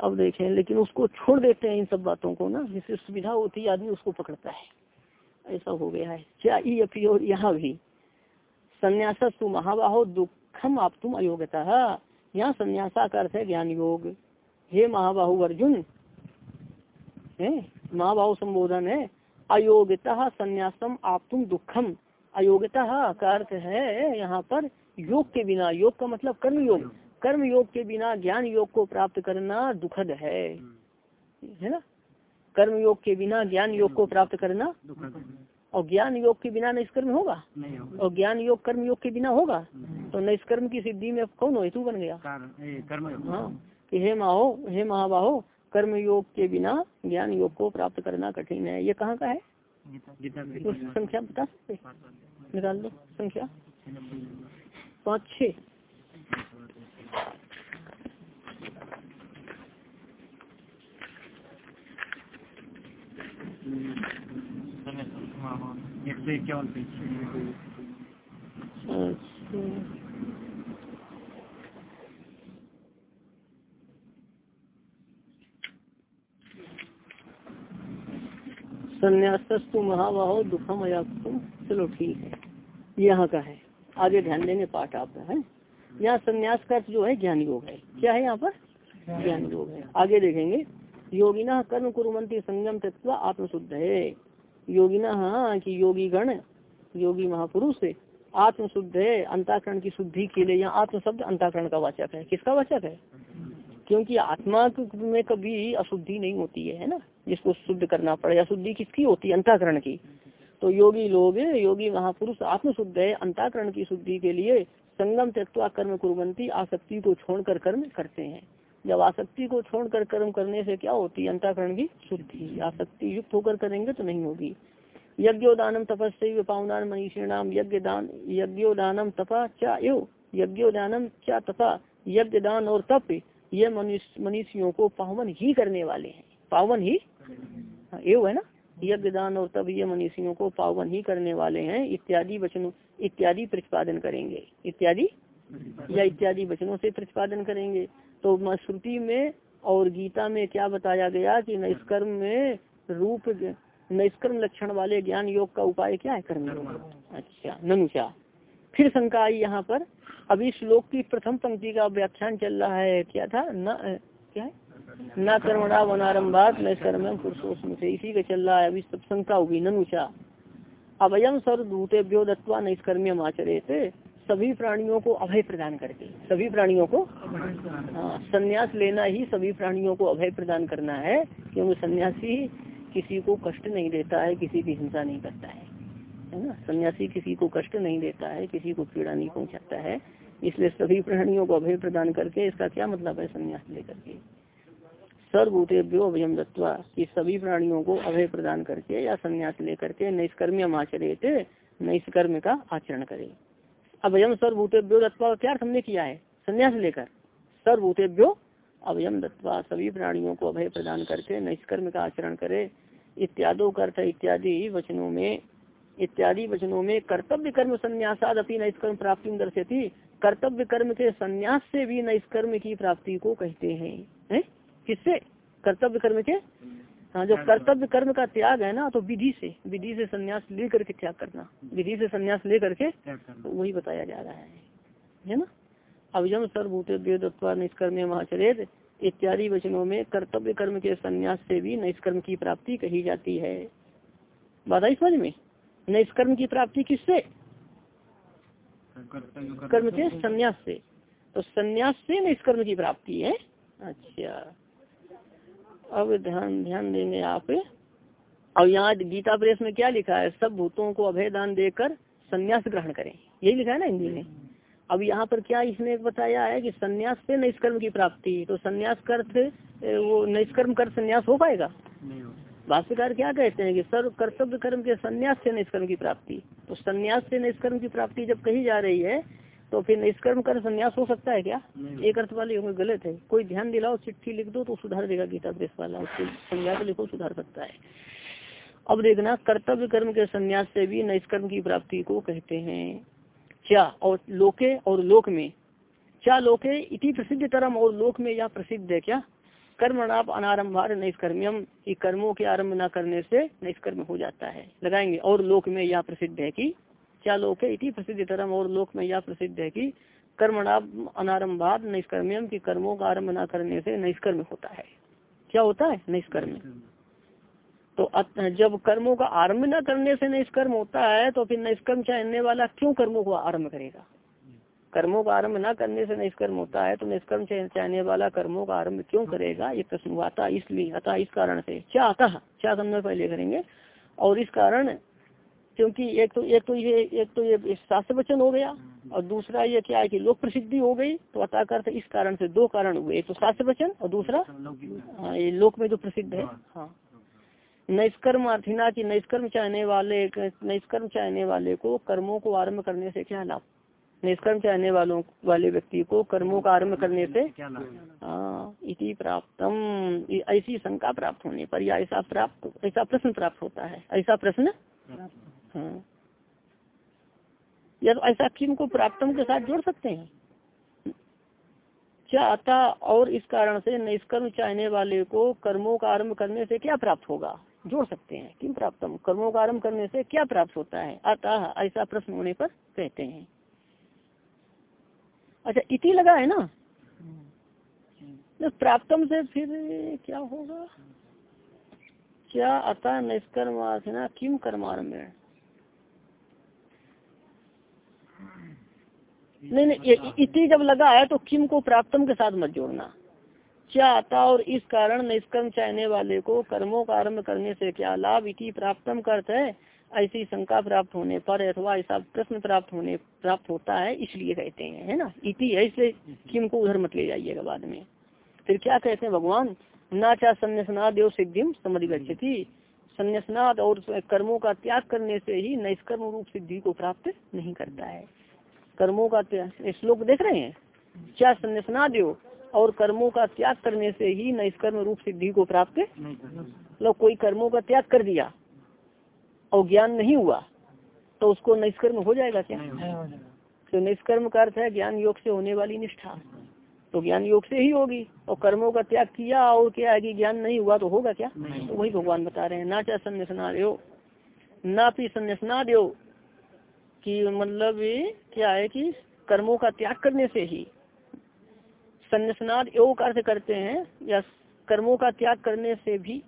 S1: अब देखें, लेकिन उसको छोड़ देते हैं इन सब बातों को ना। जिससे सुविधा होती है, आदमी उसको पकड़ता है। ऐसा हो गया है। क्या अभी और यहाँ भी। संन्यास तु महाबाहो दुखम आप तुम अयोग्यता। यहाँ संन्यासा का अर्थ है ज्ञान योग। हे महाबाहु अर्जुन, है? महाभाव संबोधन है। अयोग्यता संन्यासम आप तुम दुखम। अयोग्यता का अर्थ है यहाँ पर योग के बिना योग का मतलब कर्म योग कर्म योग के बिना ज्ञान योग को प्राप्त करना दुखद है। है ना? कर्म योग के बिना ज्ञान योग को प्राप्त करना और ज्ञान योग के बिना निष्कर्म होगा? और ज्ञान योग कर्म योग के बिना होगा? तो निष्कर्म की सिद्धि में कौन हेतु बन गया। हाँ कि हे माहो हे महाबाहो कर्म योग के बिना ज्ञान योग को प्राप्त करना कठिन है। ये कहाँ का है? उस संख्या बता निकाल दो संख्या। पाँच छ
S2: एक सौ इक्यावन
S1: संन्यासस्तु महाबाहो दुखम अयाकुम चलो ठीक है। यहाँ का है। आगे ध्यान देने पाठ आपका है। यहाँ संन्यास का जो है, ज्ञान योग है। क्या है यहाँ पर? ज्ञान योग है। आगे देखेंगे। योगिना कर्म कुरुमंती संगम तत्व आत्मशुद्ध है। योगिना हाँ कि योगी गण योगी महापुरुष आत्मशुद्ध है, अंताकरण की शुद्धि के लिए। यहाँ आत्म शब्द अंताकरण का वाचक है। किसका वाचक है? क्योंकि आत्मा में कभी अशुद्धि नहीं होती है है ना? जिसको शुद्ध करना पड़े, अशुद्धि किसकी होती है? अंताकरण की। तो योगी लोग, योगी महापुरुष आत्मशुद्ध है, अंताकरण की शुद्धि के लिए संगम त्यक्वा कर्म कुरबंती आसक्ति को छोड़कर कर्म करते हैं। जब आसक्ति को छोड़कर कर्म करने से क्या होती है? अंताकरण की शुद्धि। आसक्ति युक्त होकर करेंगे तो नहीं होगी। यज्ञोदानम तपस्या पावनान मनीषिणाम यज्ञ दान यज्ञोदानम तपा चा एव। यज्ञोदानम क्या तपा यज्ञ दान और तप। ये मनुष्यों को पावन ही करने वाले हैं। पावन ही? हाँ, एव है ना? यज्ञ दान और तब ये मनुष्यों को पावन ही करने वाले हैं। इत्यादि वचनों इत्यादि प्रतिपादन करेंगे। इत्यादि? या इत्यादि वचनों से प्रतिपादन करेंगे। तो श्रुति में और गीता में क्या बताया गया कि नैष्कर्म में रूप नैष्कर्म लक्षण वाले ज्ञान योग का उपाय क्या है? कर्म। अच्छा ननुचा फिर शंका आई यहाँ पर, अभी श्लोक की प्रथम पंक्ति का व्याख्यान चल रहा है, क्या था? न क्या है? न कर्मणा वनारंभात न कर्म पुरुषोत्म से इसी का चल रहा है, अभी सब शंका होगी, ननुचा। अवयम सर्वभूतेभ्यो दत्वा नैष्कर्म्यम आचरे थे सभी प्राणियों को अभय प्रदान करके, सभी प्राणियों को हाँ संन्यास लेना ही सभी प्राणियों को अभय प्रदान करना है, क्योंकि सन्यासी किसी को कष्ट नहीं देता है, किसी की हिंसा नहीं करता है। है ना? सन्यासी किसी को कष्ट नहीं देता है, किसी को पीड़ा नहीं पहुंचाता है। इसलिए सभी प्राणियों को अभय प्रदान करके इसका क्या मतलब है संन्यास लेकर के? सर्वभूतेभ्यो अभयम दत्वा कि सभी प्राणियों को अभय प्रदान करके या संन्यास लेकर के नैष्कर्म्य आचरित, नैष्कर्म का आचरण करे। अभयम सर्वभूतेभ्यो दत्वा क्या हमने किया है? संन्यास लेकर। सर्वभूतेभ्यो अभयम दत्वा सभी प्राणियों को अभय प्रदान करके नैष्कर्म का आचरण करे। इत्यादो अर्थ इत्यादि वचनों में इत्यादि वचनों में कर्तव्य कर्म संन्यासाद अपनी नैष्कर्म प्राप्ति दर्शती कर्तव्य कर्म के संन्यास से भी नैष्कर्म की प्राप्ति को कहते हैं। है? किससे? कर्तव्य कर्म के? हाँ जो कर्तव्य कर्म का त्याग है ना तो विधि से विधि से संन्यास लेकर के त्याग करना। विधि से संन्यास लेकर के तो वही बताया जा रहा है। है ना? अवयम सर्वभूत निष्कर्म महाचरित इत्यादि वचनों में कर्तव्य कर्म के संन्यास से भी नैष्कर्म की प्राप्ति कही जाती है। बात आई समझ में? नैष्कर्म की प्राप्ति किससे? कर्म के संन्यास से। तो संन्यास से निष्कर्म की प्राप्ति है। अच्छा। अब ध्यान ध्यान देंगे आप। अब यहाँ गीता प्रेस में क्या लिखा है? सब भूतों को अभय दान देकर संन्यास ग्रहण करें। यही लिखा है ना हिंदी में? अब यहाँ पर क्या इसने बताया है कि संन्यास से निष्कर्म की प्राप्ति। तो संन्यास कर वो निष्कर्म कर संन्यास हो पाएगा? भाष्यकार क्या कहते हैं कि सर्व कर्तव्य कर्म के संन्यास से निष्कर्म की प्राप्ति। तो संन्यास से निष्कर्म की प्राप्ति जब कही जा रही है तो फिर निष्कर्म कर संन्यास हो सकता है क्या? एक अर्थ वाले होंगे गलत है। कोई ध्यान दिलाओ चिट्ठी लिख दो तो सुधार देगा गीता प्रेस वाला उसको समझा के लिखो सुधार सकता है। अब देखना कर्तव्य कर्म के संन्यास से भी निष्कर्म की प्राप्ति को कहते हैं। क्या? और लोके और लोक में। क्या लोके इति प्रसिद्ध कर्म और लोक में यह प्रसिद्ध है क्या? कर्मणाप अनारंभार नैष्कर्म्यम। की कर्मों के आरंभ न करने से निष्कर्म हो जाता है। लगाएँगे, और लोक में यह प्रसिद्ध है कि क्या लोक है? इति प्रसिद्ध तरम और लोक में यह प्रसिद्ध है कि कर्मणाप अनारंभात निष्कर्म्यम, की कर्मों का आरंभ न करने से निष्कर्म होता है। क्या होता है? निष्कर्म। तो जब कर्मों का आरंभ न करने से निष्कर्म होता है तो फिर निष्कर्म चाहने वाला क्यों कर्मों को आरंभ करेगा? कर्मों का आरंभ न करने से निष्कर्म होता है तो निष्कर्म चाहने वाला कर्मों का आरंभ क्यों करेगा? ये प्रश्न हुआ था इसलिए, अतः इस कारण से। क्या अतः क्या करना पहले करेंगे। और इस कारण, क्योंकि एक तो एक तो ये, एक तो ये शास्त्र वचन हो गया, और दूसरा ये क्या है कि लोक प्रसिद्धि हो गई तो अतः करते इस कारण से दो कारण हुए। एक तो शास्त्र वचन, और दूसरा हाँ ये लोक में जो प्रसिद्ध है। हाँ। नैष्कर्म अर्थिना की नैष्कर्म चाहने वाले, नैष्कर्म चाहने वाले को कर्मों को आरंभ करने से क्या लाभ? निष्कर्म चाहने वालों वाले व्यक्ति को कर्मों का आरंभ करने से हाँ? इति प्राप्तम। ऐसी शंका प्राप्त होने पर या ऐसा प्राप्त ऐसा प्रश्न प्राप्त होता है। ऐसा प्रश्न? हाँ। या तो ऐसा किम को प्राप्तम के साथ जोड़ सकते हैं? क्या आता और इस कारण से निष्कर्म चाहने वाले को कर्मों का आरंभ करने से क्या प्राप्त होगा? जोड़ सकते हैं। किम प्राप्तम? कर्मों का आरंभ करने से क्या प्राप्त होता है? अतः ऐसा प्रश्न होने पर कहते हैं। अच्छा इति लगा है ना? तो प्राप्तम से फिर क्या होगा? क्या अतः निष्कर्मार्थना किम कर्मारंभ नहीं नहीं इति जब लगा है तो किम को प्राप्तम के साथ मत जोड़ना। क्या आता और इस कारण निष्कर्म चाहने वाले को कर्मों का आरंभ करने से क्या लाभ इति प्राप्तम करते है? ऐसी शंका प्राप्त होने पर अथवा ऐसा प्रश्न प्राप्त होने प्राप्त होता है इसलिए कहते हैं है ना? इति है इसलिए किम को उधर मत ले जाइएगा बाद में। फिर क्या कहते हैं भगवान? ना चाह संन्यासनाद एवं सिद्धिम समझ गच्छति संन्यासनाद और कर्मों का त्याग करने से ही नैष्कर्म रूप सिद्धि को प्राप्त नहीं करता है। कर्मों का त्याग श्लोक देख रहे हैं? क्या संन्यासनाद और कर्मों का त्याग करने से ही नैष्कर्म रूप सिद्धि को प्राप्त? मतलब कोई कर्मों का त्याग कर दिया। और ज्ञान नहीं हुआ तो उसको निष्कर्म हो जाएगा क्या? तो निष्कर्म का अर्थ है ज्ञान योग से होने वाली निष्ठा। तो ज्ञान योग से ही होगी और कर्मों का त्याग किया और क्या है कि ज्ञान नहीं हुआ तो होगा क्या? तो वही भगवान बता रहे हैं ना चाहे संन्यासना दो ना भी संन्यासना दो कि मतलब क्या है कि कर्मों का त्याग करने से ही। संन्यासनाद योग अर्थ करते हैं या कर्मों का त्याग करने से भी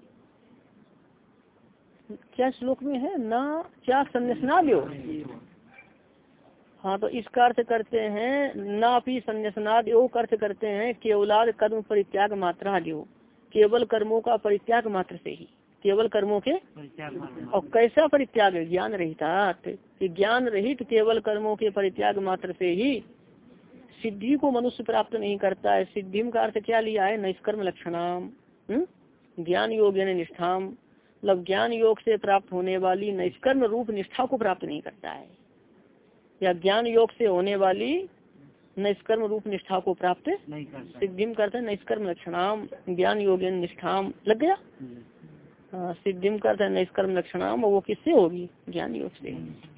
S1: क्या श्लोक में है? ना, क्या संन्यासनाद योग हाँ? तो इसका अर्थ करते हैं, ना भी संन्यासनाद योग अर्थ करते हैं, केवलाद कर्म परित्याग मात्रा योग केवल कर्मों का परित्याग मात्र से ही। केवल कर्मों के और कैसा परित्याग? है ज्ञान रहित ज्ञान रहित केवल कर्मों के परित्याग मात्र से ही सिद्धि को मनुष्य प्राप्त नहीं करता है। सिद्धि का अर्थ क्या लिया है? निष्कर्म लक्षणाम। हम्म? ज्ञान योग्य निष्ठाम। मतलब ज्ञान योग से प्राप्त होने वाली निष्कर्म रूप निष्ठा को प्राप्त नहीं करता है। या ज्ञान योग से होने वाली निष्कर्म रूप निष्ठा को प्राप्त सिद्धि करते निष्कर्म लक्षणाम ज्ञान योग निष्ठाम। लग गया? हाँ, सिद्धिम करते निष्कर्म लक्षणाम वो किससे होगी? ज्ञान योग से।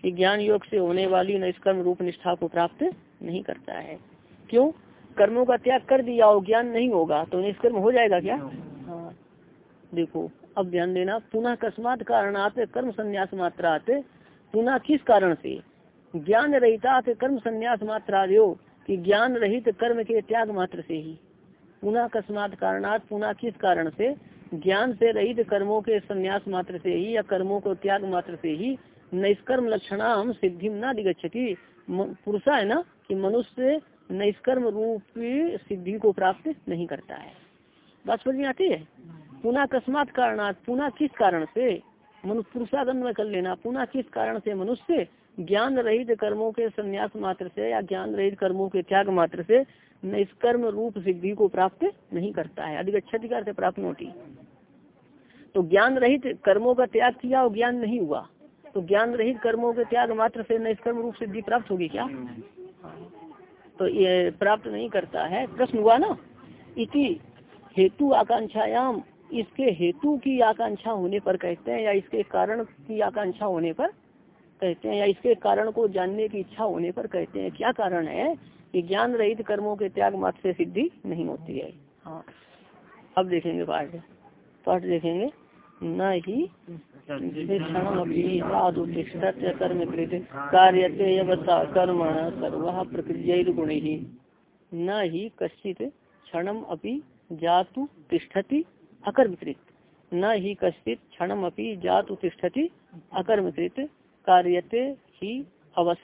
S1: कि ज्ञान योग से होने वाली निष्कर्म रूप निष्ठा को प्राप्त नहीं करता है। क्यों? कर्मों का त्याग कर दिया और ज्ञान नहीं होगा तो निष्कर्म हो जाएगा क्या? हाँ देखो अब ध्यान देना पुनः अकस्मात आते कर्म संन्यास आते पुनः किस कारण से? ज्ञान रहता कर्म संन्यास मात्रा दो कि ज्ञान रहित कर्म के त्याग मात्र से ही। पुनः अकस्मात कारणात, पुनः किस कारण से? ज्ञान से रहित कर्मों के संन्यास मात्र से ही, या कर्मों को त्याग मात्र से ही, निष्कर्म लक्षणा सिद्धि न दिगछति पुरुषा है ना, कि मनुष्य निष्कर्म रूप सिद्धि को प्राप्त नहीं करता है। बात समझ में आती है? पुनः अकस्मात कारणात, पुनः किस कारण से मनुष्य पुरुषागन में कर लेना, पुनः किस कारण से मनुष्य ज्ञान रहित कर्मों के संन्यास मात्र से या ज्ञान रहित कर्मों के त्याग मात्र से निष्कर्म रूप सिद्धि को प्राप्त नहीं करता है? अधिगछति से प्राप्त नोटी। तो ज्ञान रहित कर्मों का त्याग किया और ज्ञान नहीं हुआ तो ज्ञान रहित कर्मों के त्याग मात्र से निष्कर्म रूप सिद्धि प्राप्त होगी क्या? तो ये प्राप्त नहीं करता है। प्रश्न हुआ ना? इति हेतु आकांक्षायाम इसके हेतु की आकांक्षा होने पर कहते हैं या इसके कारण की आकांक्षा होने पर कहते हैं या इसके कारण को जानने की इच्छा होने पर कहते हैं, क्या कारण है कि ज्ञान रहित कर्मों के त्याग मात्र से सिद्धि नहीं होती है? हाँ। अब देखेंगे पाठ। पाठ देखेंगे। न ही कर्म कृत कार्यते कर्म सर्व प्रक्रिय गुण ही न ही कश्चित क्षण अपि जातु तिष्ठति अकर्मकृत। न ही कश्चित क्षण अपि जातु तिष्ठति, अकर्मकृत कार्यते ही अवश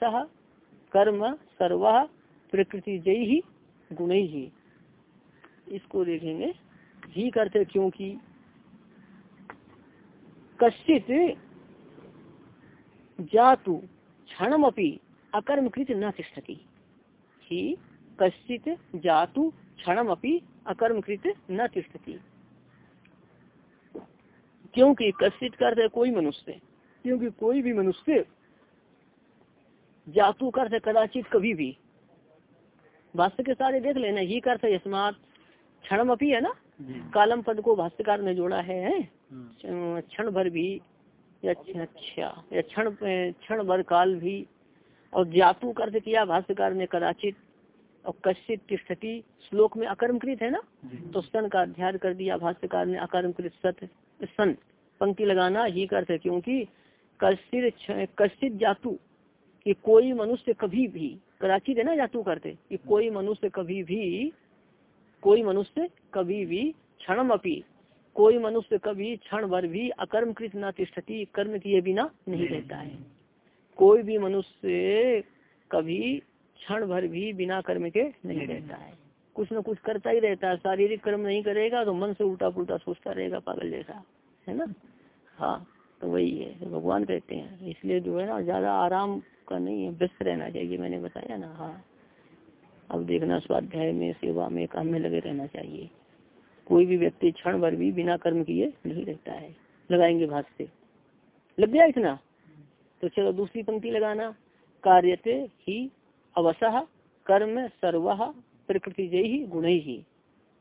S1: कर्म सर्व प्रकृति जय ही गुण। ही इसको देखेंगे। ही करते क्योंकि कश्चित जातु क्षण अकर्म कृत न तिष्ठती। ही कश्चित जातु क्षण अकर्म कृत न तिष्ठती। क्योंकि कश्चित कर कोई मनुष्य। क्योंकि कोई भी मनुष्य जातु कर कदाचित कभी भी। भाष्य के सारे देख लेना ही कर यशमात क्षण अपी है ना? कालम पद को भाष्यकार ने जोड़ा है हम्म। क्षण भर भी अच्छा या क्षण क्षण भर काल भी और जातु कर किया भाष्यकार ने कदाचित। और कश्चित तिष्ठती श्लोक में अकर्मकृत है ना? तो सन का अध्ययन कर दिया भाष्यकार ने अकर्मकृत सत सन पंक्ति लगाना ही करते क्योंकि कश्चित कश्चित जातु कि कोई मनुष्य कभी भी कदाचित है ना जातु करते कि कोई मनुष्य कभी भी कोई मनुष्य कभी भी क्षण अपी कोई मनुष्य कभी क्षण भर भी अकर्म कृत न तिष्ठती कर्म किए बिना नहीं रहता है। कोई भी मनुष्य कभी क्षण भर भी बिना कर्म के नहीं रहता है। कुछ न कुछ करता ही रहता है। शारीरिक कर्म नहीं करेगा तो मन से उल्टा पुल्टा सोचता रहेगा पागल जैसा। है ना? हाँ तो वही है। तो भगवान कहते हैं। इसलिए जो है ना ज़्यादा आराम का नहीं है व्यस्त रहना चाहिए मैंने बताया ना। हाँ। अब देखना स्वाध्याय में सेवा में काम में लगे रहना चाहिए। कोई भी व्यक्ति क्षण भर भी बिना कर्म किए नहीं रहता है। लगाएँगे भाष से। लग गया इतना? तो चलो दूसरी पंक्ति लगाना। कार्यते ही अवसह कर्म सर्व, प्रकृति जय ही, गुण ही।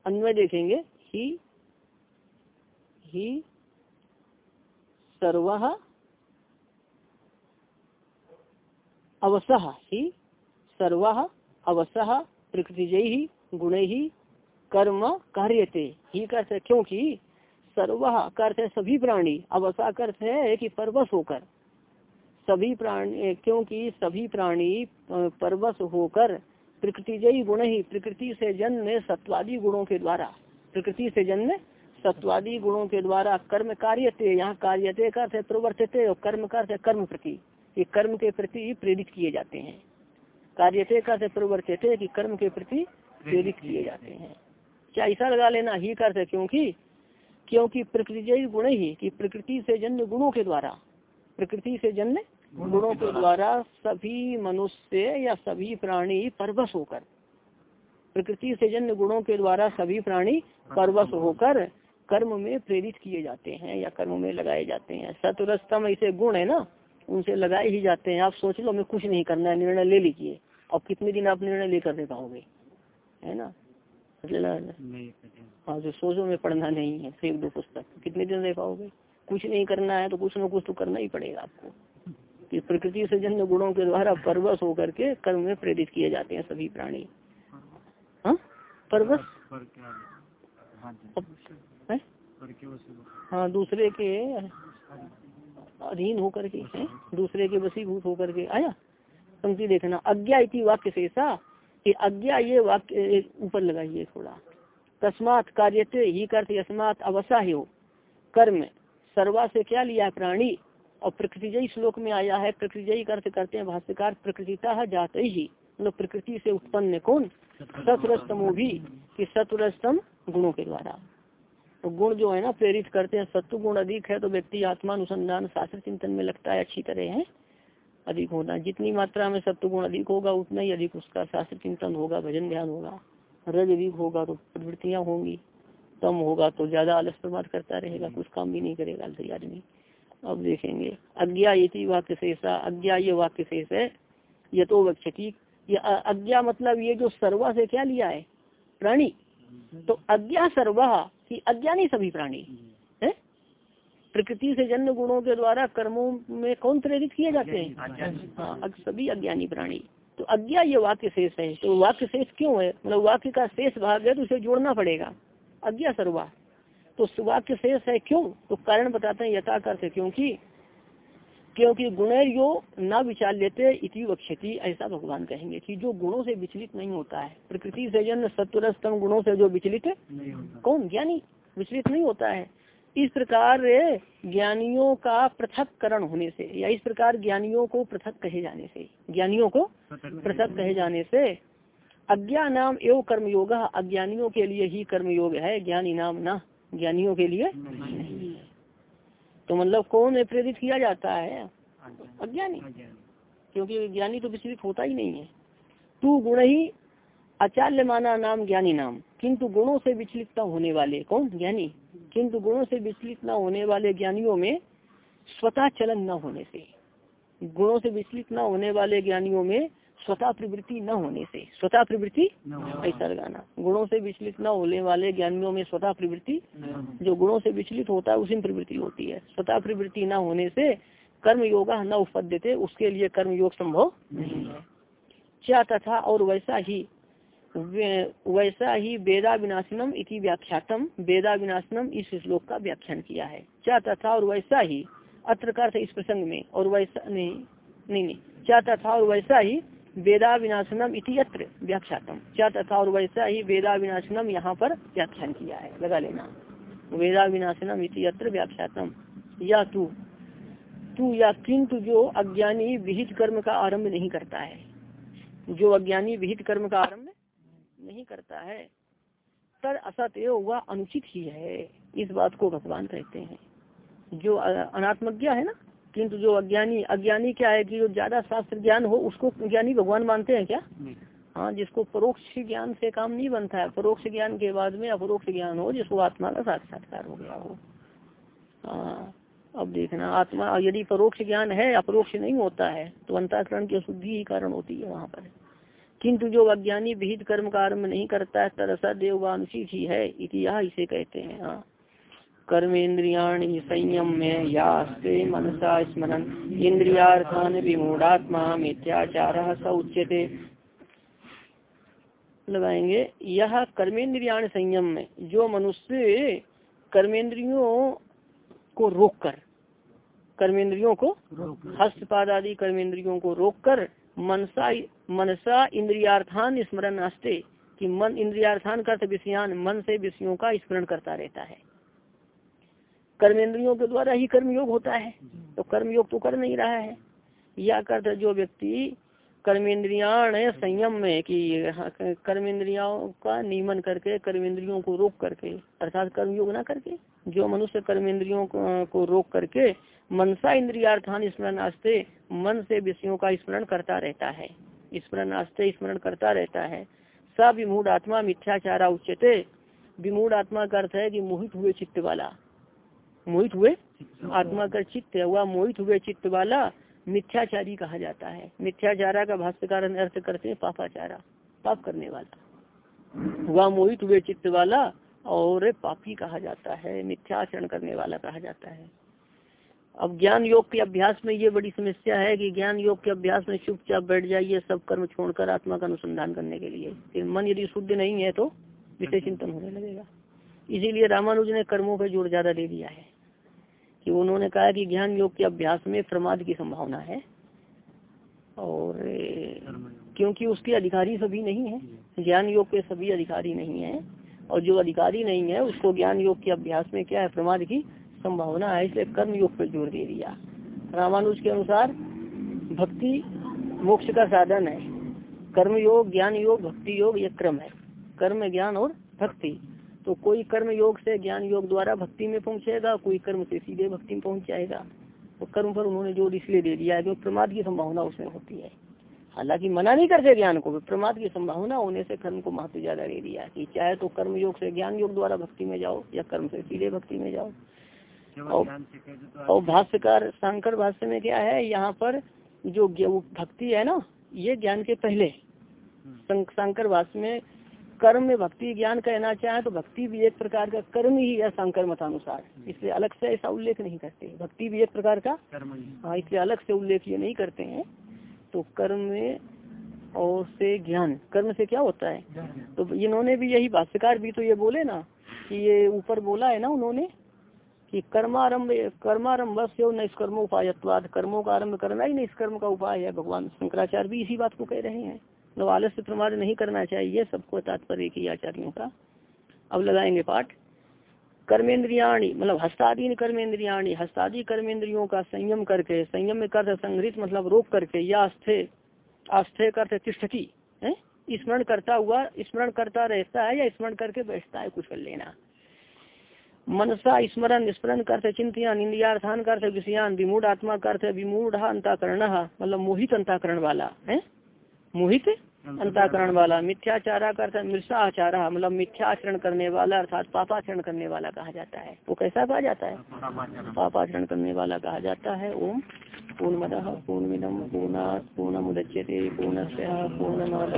S1: अन्वय देखेंगे, ही ही, सर्व अवसह ही, सर्व अवसह प्रकृति जय ही, गुण ही, कर्म कार्यते। ही करते क्योंकि सर्व करते सभी प्राणी, अवसा करते है कि परवश होकर। सभी प्राणी क्योंकि सभी प्राणी परवश होकर प्रकृति जयी गुण ही, प्रकृति से जन्म सत्वादी गुणों के द्वारा, प्रकृति से जन्म सत्वादी गुणों के द्वारा कर्म कार्यते, यहाँ कार्यते, करते, प्रवर्तते और कर्म करते, कर्म प्रति, ये कर्म के प्रति प्रेरित किए जाते हैं। कार्यते, करते, प्रवर्तते कि कर्म के प्रति प्रेरित किए जाते हैं। क्या ऐसा लगा लेना ही करते, क्योंकि क्योंकि प्रकृति गुण ही, कि प्रकृति से जन्म गुणों के द्वारा प्रकृति से जन्म गुणों के द्वारा सभी मनुष्य या सभी प्राणी परवश होकर प्रकृति से जन्म गुणों के द्वारा सभी प्राणी परवश होकर कर्म में प्रेरित किए जाते हैं या कर्म में लगाए जाते हैं। सतरस्तम ऐसे गुण है ना उनसे लगाए ही जाते हैं। आप सोच लो हमें कुछ नहीं करना है निर्णय ले लीजिए। और कितने दिन आप निर्णय लेकर दे पाओगे? है ना? हाँ जो सोचो में पढ़ना नहीं है एक दो पुस्तक। कितने दिन दे पाओगे? कुछ नहीं करना है तो कुछ न कुछ तो करना ही पड़ेगा आपको। कि प्रकृति से जन्य गुणों के द्वारा परवश होकर के कर्म में प्रेरित किए जाते हैं सभी प्राणी। हाँ? परवश? हाँ दूसरे के अधीन होकर के है? दूसरे के वसीभूत होकर के। आया? पंक्ति देखना। अज्ञा इति वाक्य से ऐसा कि अज्ञा ये वाक्य ऊपर लगाइए थोड़ा। तस्मात कार्यते ही करते अस्मात अवसा हो कर्म। सर्वा से क्या लिया प्राणी? और प्रकृतिजयी श्लोक में आया है, प्रकृतिजयी अर्थ करते हैं भाष्यकार, प्रकृतिता जाते। ही मतलब प्रकृति से उत्पन्न कौन? सतुरस्तमो भी, कि सतुरस्तम गुणों के द्वारा। तो गुण जो है ना, प्रेरित करते हैं, सत्व गुण अधिक है तो व्यक्ति आत्मानुसंधान, शास्त्र चिंतन में लगता है, अच्छी तरह है, अधिक होना। जितनी मात्रा में सत्व गुण अधिक होगा, उतना ही अधिक उसका शास्त्र चिंतन होगा, भजन ध्यान होगा, रज अधिक होगा तो प्रवृत्तियाँ होंगी। कम होगा तो ज़्यादा आलस प्रमाद करता रहेगा कुछ काम भी नहीं करेगा आदमी। अब देखेंगे। अज्ञा ये वाक्य शेष अज्ञा ये वाक्य शेष है ये तो वक्षती। ये अज्ञा मतलब ये जो सर्वा से क्या लिया है? प्राणी। तो अज्ञा सर्वा की अज्ञानी सभी प्राणी। है? प्रकृति से जन्म गुणों के द्वारा कर्मों में कौन प्रेरित किए जाते हैं? हाँ सभी अज्ञानी प्राणी। तो अज्ञा ये वाक्य शेष है। तो वाक्य शेष क्यों है? मतलब वाक्य का शेष भाग है तो उसे जोड़ना पड़ेगा। अज्ञा सर्वा। तो वाक्य शेष है क्यों? तो कारण बताते हैं यथा करते क्योंकि क्योंकि गुणेर यो न विचार लेते इति वक्षति ऐसा भगवान कहेंगे कि जो गुणों से विचलित नहीं होता है प्रकृति से जन सत्वरस्तम गुणों से जो विचलित है कौन? ज्ञानी विचलित नहीं होता है। इस प्रकार ज्ञानियों का पृथककरण होने से या इस प्रकार ज्ञानियों को पृथक कहे जाने से ज्ञानियों को पृथक कहे जाने से अज्ञानाम एवं कर्मयोग, अज्ञानियों के लिए ही कर्मयोग है, ज्ञानी नाम ना, ज्ञानियों के लिए तो मतलब कौन प्रेरित किया जाता है? अज्ञानी। क्योंकि ज्ञानी तो विचलित होता ही नहीं है। तू गुण ही अचाल्य माना नाम, ज्ञानी नाम। किंतु गुणों से विचलित न होने वाले, कौन? ज्ञानी। किंतु गुणों से विचलित न होने वाले ज्ञानियों में स्वतः चलन न होने से। गुणों से विचलित न होने वाले ज्ञानियों में स्वतः प्रवृत्ति न होने से स्वतः प्रवृत्ति ऐसा लगाना। गुणों से विचलित न होने वाले ज्ञानियों में स्वतः प्रवृत्ति जो गुणों से विचलित होता है उसी में प्रवृत्ति होती है। स्वतः प्रवृत्ति न होने से कर्म योगा न उपद्यते उसके लिए कर्म योग संभव नहीं है। क्या तथा और वैसा ही वैसा ही वेदा विनाशनम इति व्याख्यातम। वेदा विनाशनम इस श्लोक का व्याख्यान किया है। क्या तथा और वैसा ही अत्र इस प्रसंग में और वैसा नहीं नहीं नहीं। क्या तथा और वैसा ही वेदा विनाशनम इति अत्र व्याख्यातम। क्या तथा और वैसा ही वेदा विनाशनम यहाँ पर व्याख्यान किया है। लगा लेना। वेदा विनाशनम इति अत्र व्याख्यातम। या तू तू या किंतु जो अज्ञानी विहित कर्म का आरंभ नहीं करता है। जो अज्ञानी विहित कर्म का आरंभ नहीं करता है, तर असत वह अनुचित ही है। इस बात को भगवान कहते हैं। जो अनात्मज्ञा है ना किंतु जो अज्ञानी अज्ञानी क्या है कि जो ज़्यादा शास्त्र ज्ञान हो उसको ज्ञानी भगवान मानते हैं क्या? हाँ जिसको परोक्ष ज्ञान से काम नहीं बनता है। परोक्ष ज्ञान के बाद में अपरोक्ष ज्ञान हो जिसको आत्मा का साक्षात्कार हो गया हो। हाँ अब देखना आत्मा यदि परोक्ष ज्ञान है अपरोक्ष नहीं होता है तो अंताकरण की अशुद्धि ही कारण होती है वहाँ पर। किंतु जो अज्ञानी विहित कर्म का आरंभ नहीं करता है तरसा देववांशी ही है इतिहास इसे कहते हैं। हाँ कर्मेन्द्रियाणी संयम में यास्ते मनसा स्मरण इंद्रियार्थान विमूढ़ात्मा मिथ्याचार स उच्यते। लगाएँगे यह कर्मेंद्रियाण संयम में जो मनुष्य कर्मेंद्रियों को रोककर कर्मेंद्रियों को हस्तपाद आदि कर्मेंद्रियों को रोककर मनसा मनसा इंद्रियार्थान स्मरण नास्ते कि मन इंद्रियार्थान का विषयान मन से विषयों का स्मरण करता रहता है। कर्मेंद्रियों के द्वारा ही कर्मयोग होता है। तो कर्मयोग तो कर नहीं रहा है। या कर जो व्यक्ति कर्मेंद्रियाण संयम में कि कर्मेंद्रियों का नियमन करके, कर्मेंद्रियों को रोक करके, अर्थात कर्मयोग ना करके, जो मनुष्य कर्मेंद्रियों को रोक करके मनसा इंद्रियार्थान स्मरण आस्ते मन से विषयों का स्मरण करता रहता है। स्मरण आस्ते स्मरण करता रहता है। स विमूढ़ आत्मा मिथ्याचारा उच्चते विमूढ़ आत्मा का अर्थ है कि मोहित हुए चित्त वाला। मोहित हुए आत्मा का चित्त हुआ, मोहित हुए चित्त वाला मिथ्याचारी कहा जाता है। मिथ्याचारा का भाष्यकार अर्थ करते हैं पापाचारा, पाप करने वाला। हुआ मोहित हुए चित्त वाला और पापी कहा जाता है, मिथ्याचरण करने वाला कहा जाता है। अब ज्ञान योग के अभ्यास में ये बड़ी समस्या है कि ज्ञान योग के अभ्यास में चुपचाप बैठ जाइए सब कर्म छोड़कर आत्मा का अनुसंधान करने के लिए। फिर मन यदि शुद्ध नहीं है तो विषय चिंतन होने लगेगा। इसीलिए रामानुज ने कर्मों पर ज़ोर ज़्यादा दे दिया है। कि उन्होंने कहा कि ज्ञान योग के अभ्यास में प्रमाद की संभावना है। और क्योंकि उसके अधिकारी सभी नहीं है। ज्ञान योग के सभी अधिकारी नहीं है। और जो अधिकारी नहीं है, उसको ज्ञान योग के अभ्यास में क्या है? प्रमाद की संभावना है। इसलिए कर्म योग पर ज़ोर दे दिया। रामानुज के अनुसार भक्ति मोक्ष का साधन है। कर्म योग, ज्ञान योग, भक्ति योग, ये क्रम है। कर्म, ज्ञान और भक्ति। तो कोई कर्म योग से ज्ञान योग द्वारा भक्ति में पहुंचेगा कोई कर्म से सीधे भक्ति में पहुँच जाएगा तो कर्म पर उन्होंने ज़ोर इसलिए दे दिया है क्योंकि प्रमाद की संभावना उसमें होती है। हालाँकि मना नहीं करते ज्ञान को प्रमाद की संभावना होने से कर्म को महत्व ज़्यादा दे दिया कि चाहे तो कर्म योग से ज्ञान योग द्वारा भक्ति में जाओ या कर्म से सीधे भक्ति में जाओ। और भाष्यकार शंकर भाष्य में क्या है यहाँ पर जो भक्ति है ना ये ज्ञान के पहले। हम्म। शंकर भाष्य में कर्म में भक्ति ज्ञान कहना चाहे तो भक्ति भी एक प्रकार का कर्म ही है शंकर मतानुसार हम्म। इसलिए अलग से ऐसा उल्लेख नहीं करते भक्ति भी एक प्रकार का कर्म हाँ इसलिए अलग से उल्लेख ये नहीं करते हैं। तो कर्म में और से ज्ञान कर्म से क्या होता है? तो इन्होंने भी यही भाष्यकार भी तो ये बोले ना कि ये ऊपर बोला है ना उन्होंने कि कर्मारंभ कर्मारंभ से निष्कर्म उपायत्वाद कर्मों का आरंभ करना ही निष्कर्म का उपाय है। भगवान शंकराचार्य भी इसी बात को कह रहे हैं। मतलब आलस्य प्रमाद नहीं करना चाहिए, सबको तात्पर्य की आचार्यों का। अब लगाएँगे पाठ। कर्मेंद्रियाणी मतलब हस्तादीन कर्मेंद्रियाणी, हस्तादी कर्मेंद्रियों का संयम करके, संयम में कर संग्रहित मतलब रोक करके, या अस्थे आस्थे करते तिष्ठती, है? स्मरण करता हुआ, स्मरण करता रहता है या स्मरण करके बैठता है, कुछ कर लेना। मनसा स्मरण स्मरण करते चिंतियान, इंद्रियार्थान करते विषयान, विमूढ़ आत्मा करते विमूढ़ अंताकरण मतलब मोहित अंताकरण वाला, है? मोहित अंताकरण वाला मिथ्याचारा का मृषा आचारा मतलब मिथ्याचरण करने वाला अर्थात पापाचरण करने वाला कहा जाता है। वो कैसा कहा जाता है? पापाचरण। करने वाला कहा जाता है। ओम पूर्ण पूर्णमिदम पूर्णा पूर्ण मुदच्यते पूर्ण पूर्णमाद